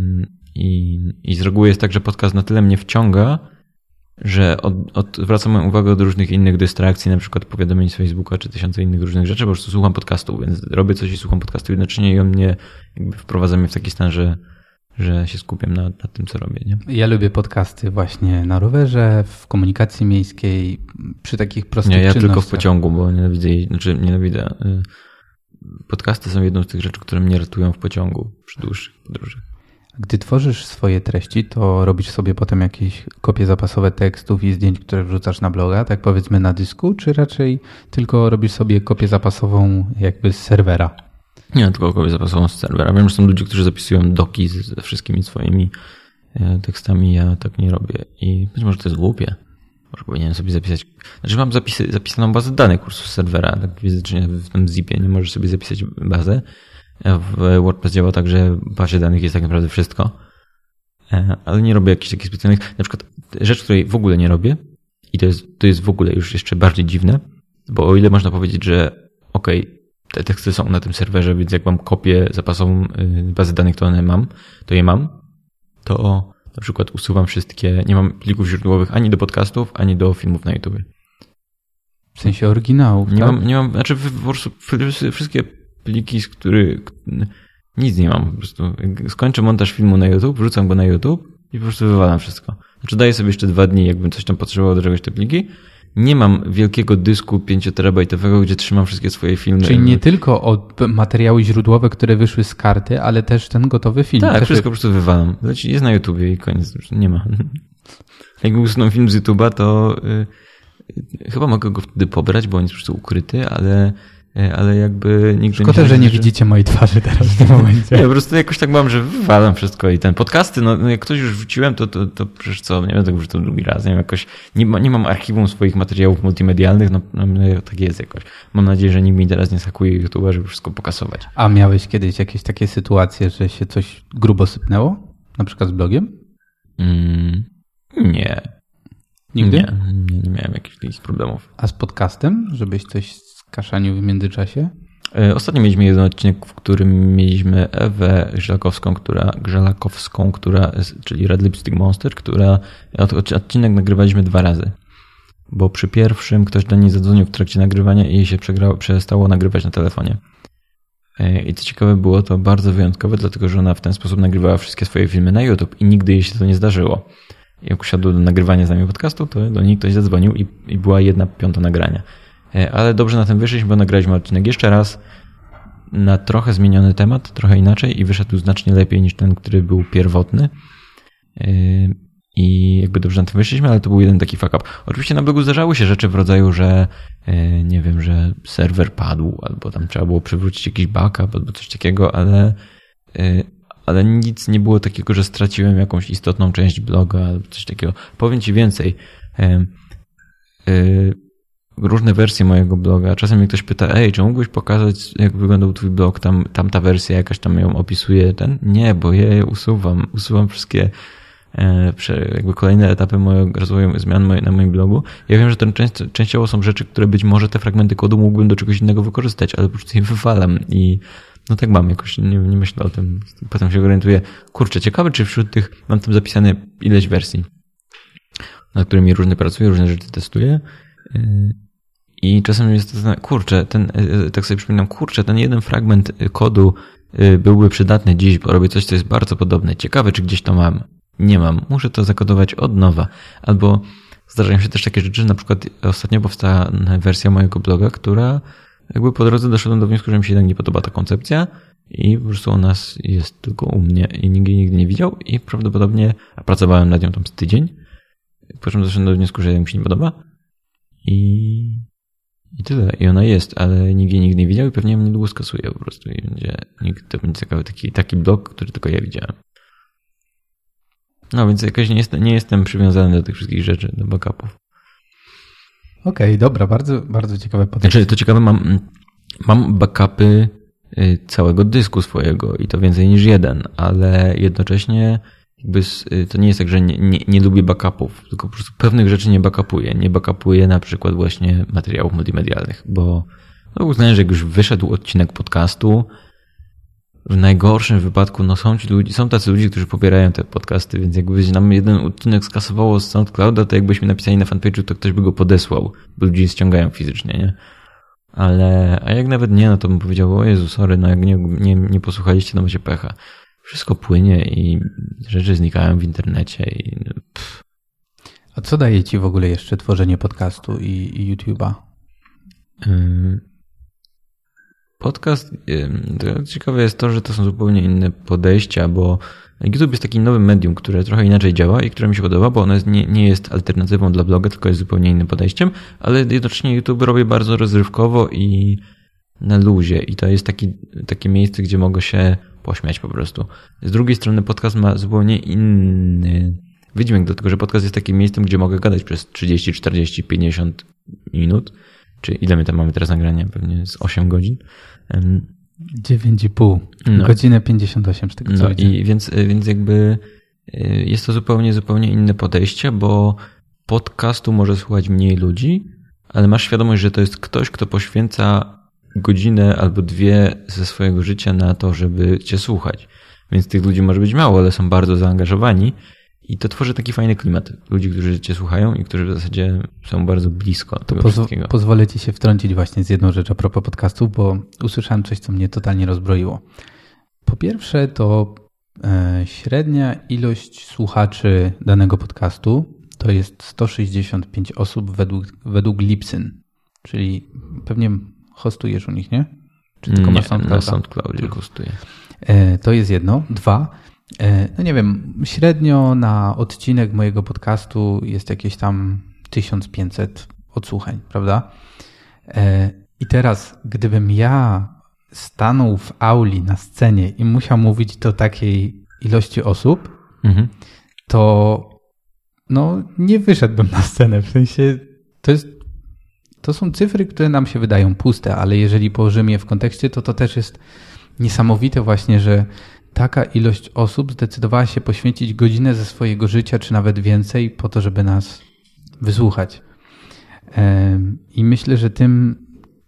mm, i, i z reguły jest tak, że podcast na tyle mnie wciąga, że od, odwracam moją uwagę od różnych innych dystrakcji, na przykład powiadomień z Facebooka czy tysiące innych różnych rzeczy, po prostu słucham podcastu, więc robię coś i słucham podcastu jednocześnie i on mnie jakby wprowadza mnie w taki stan, że, że się skupiam na, na tym, co robię. Nie? Ja lubię podcasty właśnie na rowerze, w komunikacji miejskiej, przy takich prostych Nie, ja tylko w czynnościach. pociągu, bo nienawidzę, jej- znaczy nienawidzę. y, Podcasty są jedną z tych rzeczy, które mnie ratują w pociągu przy dłuższych podróżach. Gdy tworzysz swoje treści, to robisz sobie potem jakieś kopie zapasowe tekstów i zdjęć, które wrzucasz na bloga, tak powiedzmy na dysku, czy raczej tylko robisz sobie kopię zapasową jakby z serwera? Nie, tylko kogoś zapasową z serwera. Wiem, że są ludzie, którzy zapisują doki ze wszystkimi swoimi e, tekstami. Ja tak nie robię. I być może to jest głupie. Może powinienem sobie zapisać. Znaczy, mam zapisy, zapisaną bazę danych kursu z serwera, tak w tym zipie. Nie możesz sobie zapisać bazę. W WordPress działa tak, że w bazie danych jest tak naprawdę wszystko. E, Ale nie robię jakichś takich specjalnych. Na przykład rzecz, której w ogóle nie robię, i to jest, to jest w ogóle już jeszcze bardziej dziwne, bo o ile można powiedzieć, że okej, te teksty są na tym serwerze, więc jak mam kopię zapasową y, bazy danych, to one mam, to je mam, to na przykład usuwam wszystkie, nie mam plików źródłowych ani do podcastów, ani do filmów na YouTube. W sensie oryginałów, Nie tak? mam, nie mam, znaczy po prostu wszystkie pliki, z których nic nie mam po prostu. Jak skończę montaż filmu na YouTube, wrzucam go na YouTube i po prostu wywalam wszystko. Znaczy daję sobie jeszcze dwa dni, jakbym coś tam potrzebował do czegoś te pliki. Nie mam wielkiego dysku 5-terabajtowego, gdzie trzymam wszystkie swoje filmy. Czyli nie tylko od materiały źródłowe, które wyszły z karty, ale też ten gotowy film. Tak, Też wszystko po prostu wywalam. Znaczy jest na YouTubie i koniec. Już Nie ma. <laughs> Jak usuną film z YouTube'a, to y, chyba mogę go wtedy pobrać, bo on jest po prostu ukryty, ale, ale jakby nigdy Szkoda, nie że nie widzicie mojej twarzy teraz w tym <laughs> momencie. Ja po prostu jakoś tak mam, że wywalam wszystko i ten podcasty, no no jak ktoś już wrzuciłem, to, to, to przecież co, nie będę tego wrzucał drugi raz, nie wiem, jakoś, nie, ma, nie mam archiwum swoich materiałów multimedialnych, no, no, no tak jest jakoś. Mam nadzieję, że nikt mi teraz nie sakuje YouTube'a, żeby wszystko pokasować. A miałeś kiedyś jakieś takie sytuacje, że się coś grubo sypnęło? Na przykład z blogiem? Mm, nie. Nigdy? Nie, nie, nie miałem jakichś takich problemów. A z podcastem? Żebyś coś skaszanił w międzyczasie? E, Ostatnio mieliśmy jeden odcinek, w którym mieliśmy Ewę Grzelakowską, która, Grzelakowską, która, czyli Red Lipstick Monster, która od- od- odcinek nagrywaliśmy dwa razy. Bo przy pierwszym ktoś do niej zadzwonił w trakcie nagrywania i jej się przegrało, przestało nagrywać na telefonie. E, I co ciekawe było to bardzo wyjątkowe, dlatego że ona w ten sposób nagrywała wszystkie swoje filmy na YouTube i nigdy jej się to nie zdarzyło. Jak usiadło do nagrywania z nami podcastu, to do niej ktoś zadzwonił i, i była jedna piąta nagrania. E, Ale dobrze na tym wyszliśmy, bo nagraliśmy odcinek jeszcze raz na trochę zmieniony temat, trochę inaczej i wyszedł znacznie lepiej niż ten, który był pierwotny. E, I jakby dobrze na tym wyszliśmy, ale to był jeden taki fuck up. Oczywiście na blogu zdarzały się rzeczy w rodzaju, że e, nie wiem, że serwer padł, albo tam trzeba było przywrócić jakiś backup, albo coś takiego, ale ale nic nie było takiego, że straciłem jakąś istotną część bloga albo coś takiego. Powiem Ci więcej. Różne wersje mojego bloga. Czasem mnie ktoś pyta, ej, czy mógłbyś pokazać, jak wyglądał twój blog, tam, tamta wersja jakaś tam ją opisuje, ten? Nie, bo ja je usuwam. Usuwam wszystkie e, jakby kolejne etapy mojego rozwoju zmian na moim blogu. Ja wiem, że to często, częściowo są rzeczy, które być może te fragmenty kodu mógłbym do czegoś innego wykorzystać, ale po prostu je wywalam i no tak mam, jakoś nie, nie myślę o tym. Potem się orientuję, kurczę, ciekawe, czy wśród tych mam tam zapisane ileś wersji, nad którymi różne pracuję, różne rzeczy testuję. I czasem jest to, kurczę, ten, yy, tak sobie przypominam, kurczę, ten jeden fragment kodu yy, byłby przydatny dziś, bo robię coś, co jest bardzo podobne. Ciekawe, czy gdzieś to mam. Nie mam. Muszę to zakodować od nowa. Albo zdarzają się też takie rzeczy, że na przykład ostatnio powstała wersja mojego bloga, która jakby po drodze doszedłem do wniosku, że mi się jednak nie podoba ta koncepcja i po prostu u nas jest tylko u mnie i nikt nigdy nie widział i prawdopodobnie, a pracowałem nad nią tam z tydzień, po czym doszedłem do wniosku, że mi się nie podoba i, i tyle. I ona jest, ale nikt jej nigdy nie widział i pewnie ją niedługo skasuje po prostu i będzie, nikt, to będzie ciekawy taki, taki blog, który tylko ja widziałem. No więc jakoś nie, jest, nie jestem przywiązany do tych wszystkich rzeczy, do backupów. Okej, dobra, bardzo, bardzo ciekawe podejście. Znaczy, to ciekawe, mam, mam backupy y, całego dysku swojego i to więcej niż jeden, ale jednocześnie jakby y, to nie jest tak, że nie, nie, nie lubię backupów, tylko po prostu pewnych rzeczy nie backupuję. Nie backupuję na przykład właśnie materiałów multimedialnych, bo no uznałem, że jak już wyszedł odcinek podcastu, w najgorszym wypadku, no są ci ludzie, są tacy ludzie, którzy pobierają te podcasty, więc jakby nam jeden odcinek skasowało z SoundClouda, to jakbyśmy napisali na fanpage'u, to ktoś by go podesłał, bo ludzie ściągają fizycznie, nie? Ale, a jak nawet nie, no to bym powiedział, o Jezu, sorry, no jak nie, nie, nie posłuchaliście, no macie pecha. Wszystko płynie i rzeczy znikają w internecie i no, A co daje ci w ogóle jeszcze tworzenie podcastu i, i YouTube'a? Podcast, ciekawe jest to, że to są zupełnie inne podejścia, bo YouTube jest takim nowym medium, które trochę inaczej działa i które mi się podoba, bo ono jest, nie, nie jest alternatywą dla bloga, tylko jest zupełnie innym podejściem, ale jednocześnie YouTube robię bardzo rozrywkowo i na luzie i to jest taki, takie miejsce, gdzie mogę się pośmiać po prostu. Z drugiej strony podcast ma zupełnie inny wydźwięk do tego, że podcast jest takim miejscem, gdzie mogę gadać przez 30, 40, 50 minut, czy ile my tam mamy teraz nagrania? Pewnie z 8 godzin. Em, 9,5. No. Godzinę 58 z tego co No i więc, więc jakby y, jest to zupełnie, zupełnie inne podejście, bo podcastu może słuchać mniej ludzi, ale masz świadomość, że to jest ktoś, kto poświęca godzinę albo dwie ze swojego życia na to, żeby cię słuchać. Więc tych ludzi może być mało, ale są bardzo zaangażowani I to tworzy taki fajny klimat ludzi, którzy cię słuchają i którzy w zasadzie są bardzo blisko tego Poz- wszystkiego. pozwolę ci się wtrącić właśnie z jedną rzecz a propos podcastu, bo usłyszałem coś, co mnie totalnie rozbroiło. Po pierwsze, to e, średnia ilość słuchaczy danego podcastu to jest 165 osób według, według Lipsyn, czyli pewnie hostujesz u nich, nie? Czy tylko Nie, masz SoundClouda? na SoundCloudzie hostuje. E, To jest jedno. Dwa, e, no nie wiem, średnio na odcinek mojego podcastu jest jakieś tam 1500 odsłuchań, prawda? E, I teraz, gdybym ja stanął w auli na scenie i musiał mówić do takiej ilości osób, Mhm. to no nie wyszedłbym na scenę. W sensie to jest to są cyfry, które nam się wydają puste, ale jeżeli położymy je w kontekście, to to też jest niesamowite właśnie, że taka ilość osób zdecydowała się poświęcić godzinę ze swojego życia, czy nawet więcej, po to, żeby nas wysłuchać. I myślę, że tym,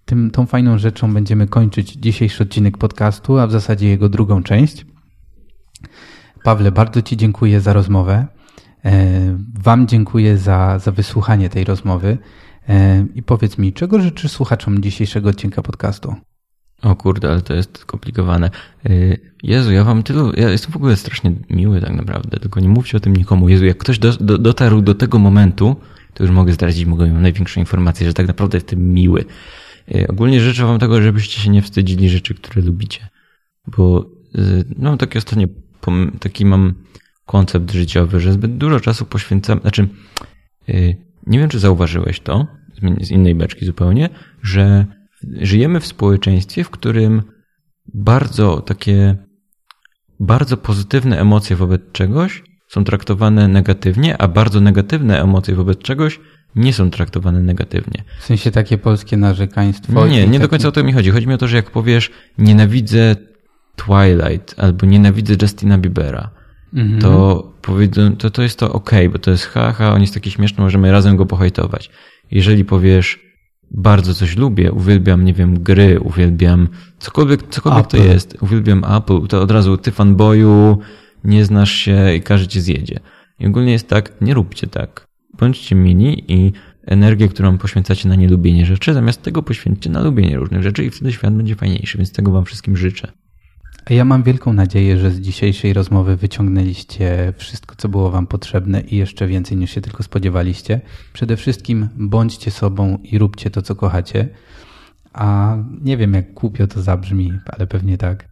tym, tą fajną rzeczą będziemy kończyć dzisiejszy odcinek podcastu, a w zasadzie jego drugą część. Pawle, bardzo Ci dziękuję za rozmowę. Wam dziękuję za, za wysłuchanie tej rozmowy. E, I powiedz mi, czego życzysz słuchaczom dzisiejszego odcinka podcastu? O kurde, ale to jest skomplikowane. Yy, Jezu, ja wam tylu. Ja jestem w ogóle strasznie miły tak naprawdę, tylko nie mówcie o tym nikomu. Jezu, jak ktoś do, do, dotarł do tego momentu, to już mogę zdradzić, mogę mieć największą informację, że tak naprawdę jestem miły. Yy, Ogólnie życzę wam tego, żebyście się nie wstydzili rzeczy, które lubicie. Bo no taki ostatnio taki mam koncept życiowy, że zbyt dużo czasu poświęcam, znaczy nie wiem, czy zauważyłeś to, z- innej beczki zupełnie, że żyjemy w społeczeństwie, w którym bardzo takie, bardzo pozytywne emocje wobec czegoś są traktowane negatywnie, a bardzo negatywne emocje wobec czegoś nie są traktowane negatywnie. W sensie takie polskie narzekaństwo? Nie, nie do taki- końca o to mi chodzi. Chodzi mi o to, że jak powiesz nienawidzę Twilight albo nienawidzę Justina Biebera, Mhm. to powiedzą, to, to jest to okej, bo to jest haha, on jest taki śmieszny, możemy razem go pohajtować. Jeżeli powiesz bardzo coś lubię, uwielbiam, nie wiem, gry, uwielbiam cokolwiek, cokolwiek to jest, uwielbiam Apple, to od razu ty fanboyu, nie znasz się i każdy cię zjedzie. I ogólnie jest tak, nie róbcie tak. Bądźcie mili i energię, którą poświęcacie na nielubienie rzeczy, zamiast tego poświęćcie na lubienie różnych rzeczy i wtedy świat będzie fajniejszy, więc tego wam wszystkim życzę. A ja mam wielką nadzieję, że z dzisiejszej rozmowy wyciągnęliście wszystko, co było Wam potrzebne i jeszcze więcej niż się tylko spodziewaliście. Przede wszystkim bądźcie sobą i róbcie to, co kochacie. A nie wiem, jak głupio to zabrzmi, ale pewnie tak.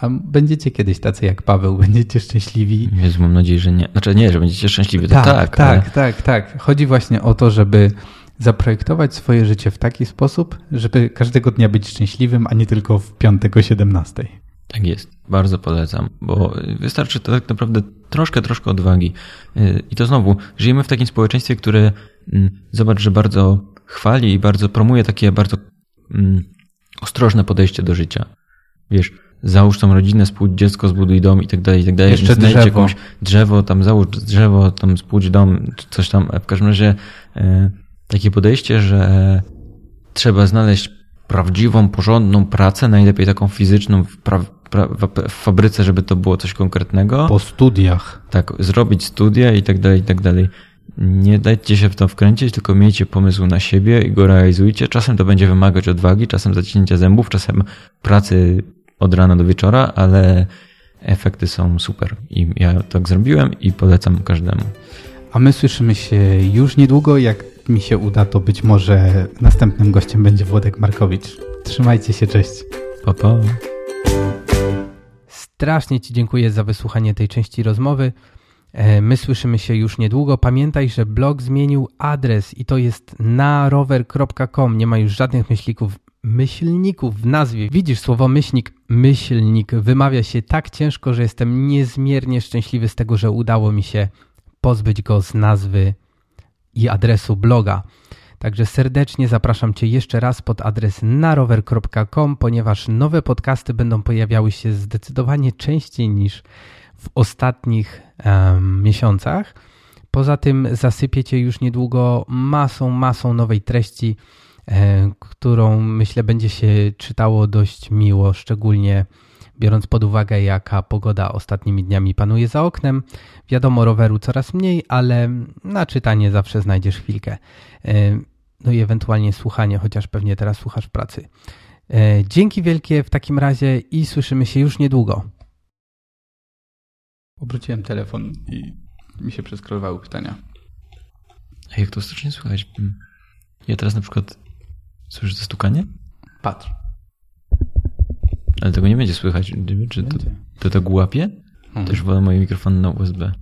A będziecie kiedyś tacy jak Paweł, <laughs> będziecie szczęśliwi. Jezu, mam nadzieję, że nie. Znaczy nie, że będziecie szczęśliwi, to tak, tak, ale- tak, tak, tak. Chodzi właśnie o to, żeby zaprojektować swoje życie w taki sposób, żeby każdego dnia być szczęśliwym, a nie tylko w piątek o 17. Tak jest, bardzo polecam, bo wystarczy to tak naprawdę troszkę, troszkę odwagi. Yy, I to znowu, żyjemy w takim społeczeństwie, które mm, zobacz, że bardzo chwali i bardzo promuje takie bardzo mm, ostrożne podejście do życia. Wiesz, załóż tą rodzinę, spłódź dziecko, zbuduj dom i tak dalej, i tak dalej. Jeszcze Znajdź drzewo. jakąś drzewo, tam załóż drzewo, tam spłódź dom, coś tam. W każdym razie yy, takie podejście, że trzeba znaleźć prawdziwą, porządną pracę, najlepiej taką fizyczną pra, w fabryce, żeby to było coś konkretnego. Po studiach. Tak, zrobić studia i tak dalej, i tak dalej. Nie dajcie się w to wkręcić, tylko miejcie pomysł na siebie i go realizujcie. Czasem to będzie wymagać odwagi, czasem zaciśnięcia zębów, czasem pracy od rana do wieczora, ale efekty są super. I ja tak zrobiłem i polecam każdemu. A my słyszymy się już niedługo. Jak mi się uda, to być może następnym gościem będzie Włodek Markowicz. Trzymajcie się, cześć. Pa, pa. Strasznie Ci dziękuję za wysłuchanie tej części rozmowy. E, My słyszymy się już niedługo. Pamiętaj, że blog zmienił adres i to jest narower.com. Nie ma już żadnych myślników, myślników w nazwie. Widzisz słowo myślnik, myślnik wymawia się tak ciężko, że jestem niezmiernie szczęśliwy z tego, że udało mi się pozbyć go z nazwy i adresu bloga. Także serdecznie zapraszam Cię jeszcze raz pod adres narower.com, ponieważ nowe podcasty będą pojawiały się zdecydowanie częściej niż w ostatnich miesiącach. Poza tym zasypię Cię już niedługo masą, masą nowej treści, e, którą myślę będzie się czytało dość miło, szczególnie biorąc pod uwagę, jaka pogoda ostatnimi dniami panuje za oknem. Wiadomo, roweru coraz mniej, ale na czytanie zawsze znajdziesz chwilkę. No i ewentualnie słuchanie, chociaż pewnie teraz słuchasz w pracy. E, dzięki wielkie w takim razie i słyszymy się już niedługo. Obróciłem telefon i mi się przeskrolowały pytania. A jak to ostatecznie słychać? Hmm. Ja teraz na przykład słyszysz to stukanie? Patrz. Ale tego nie będzie słychać. Czy to, to tak łapie? Mhm. Też wolę moje mikrofony na USB.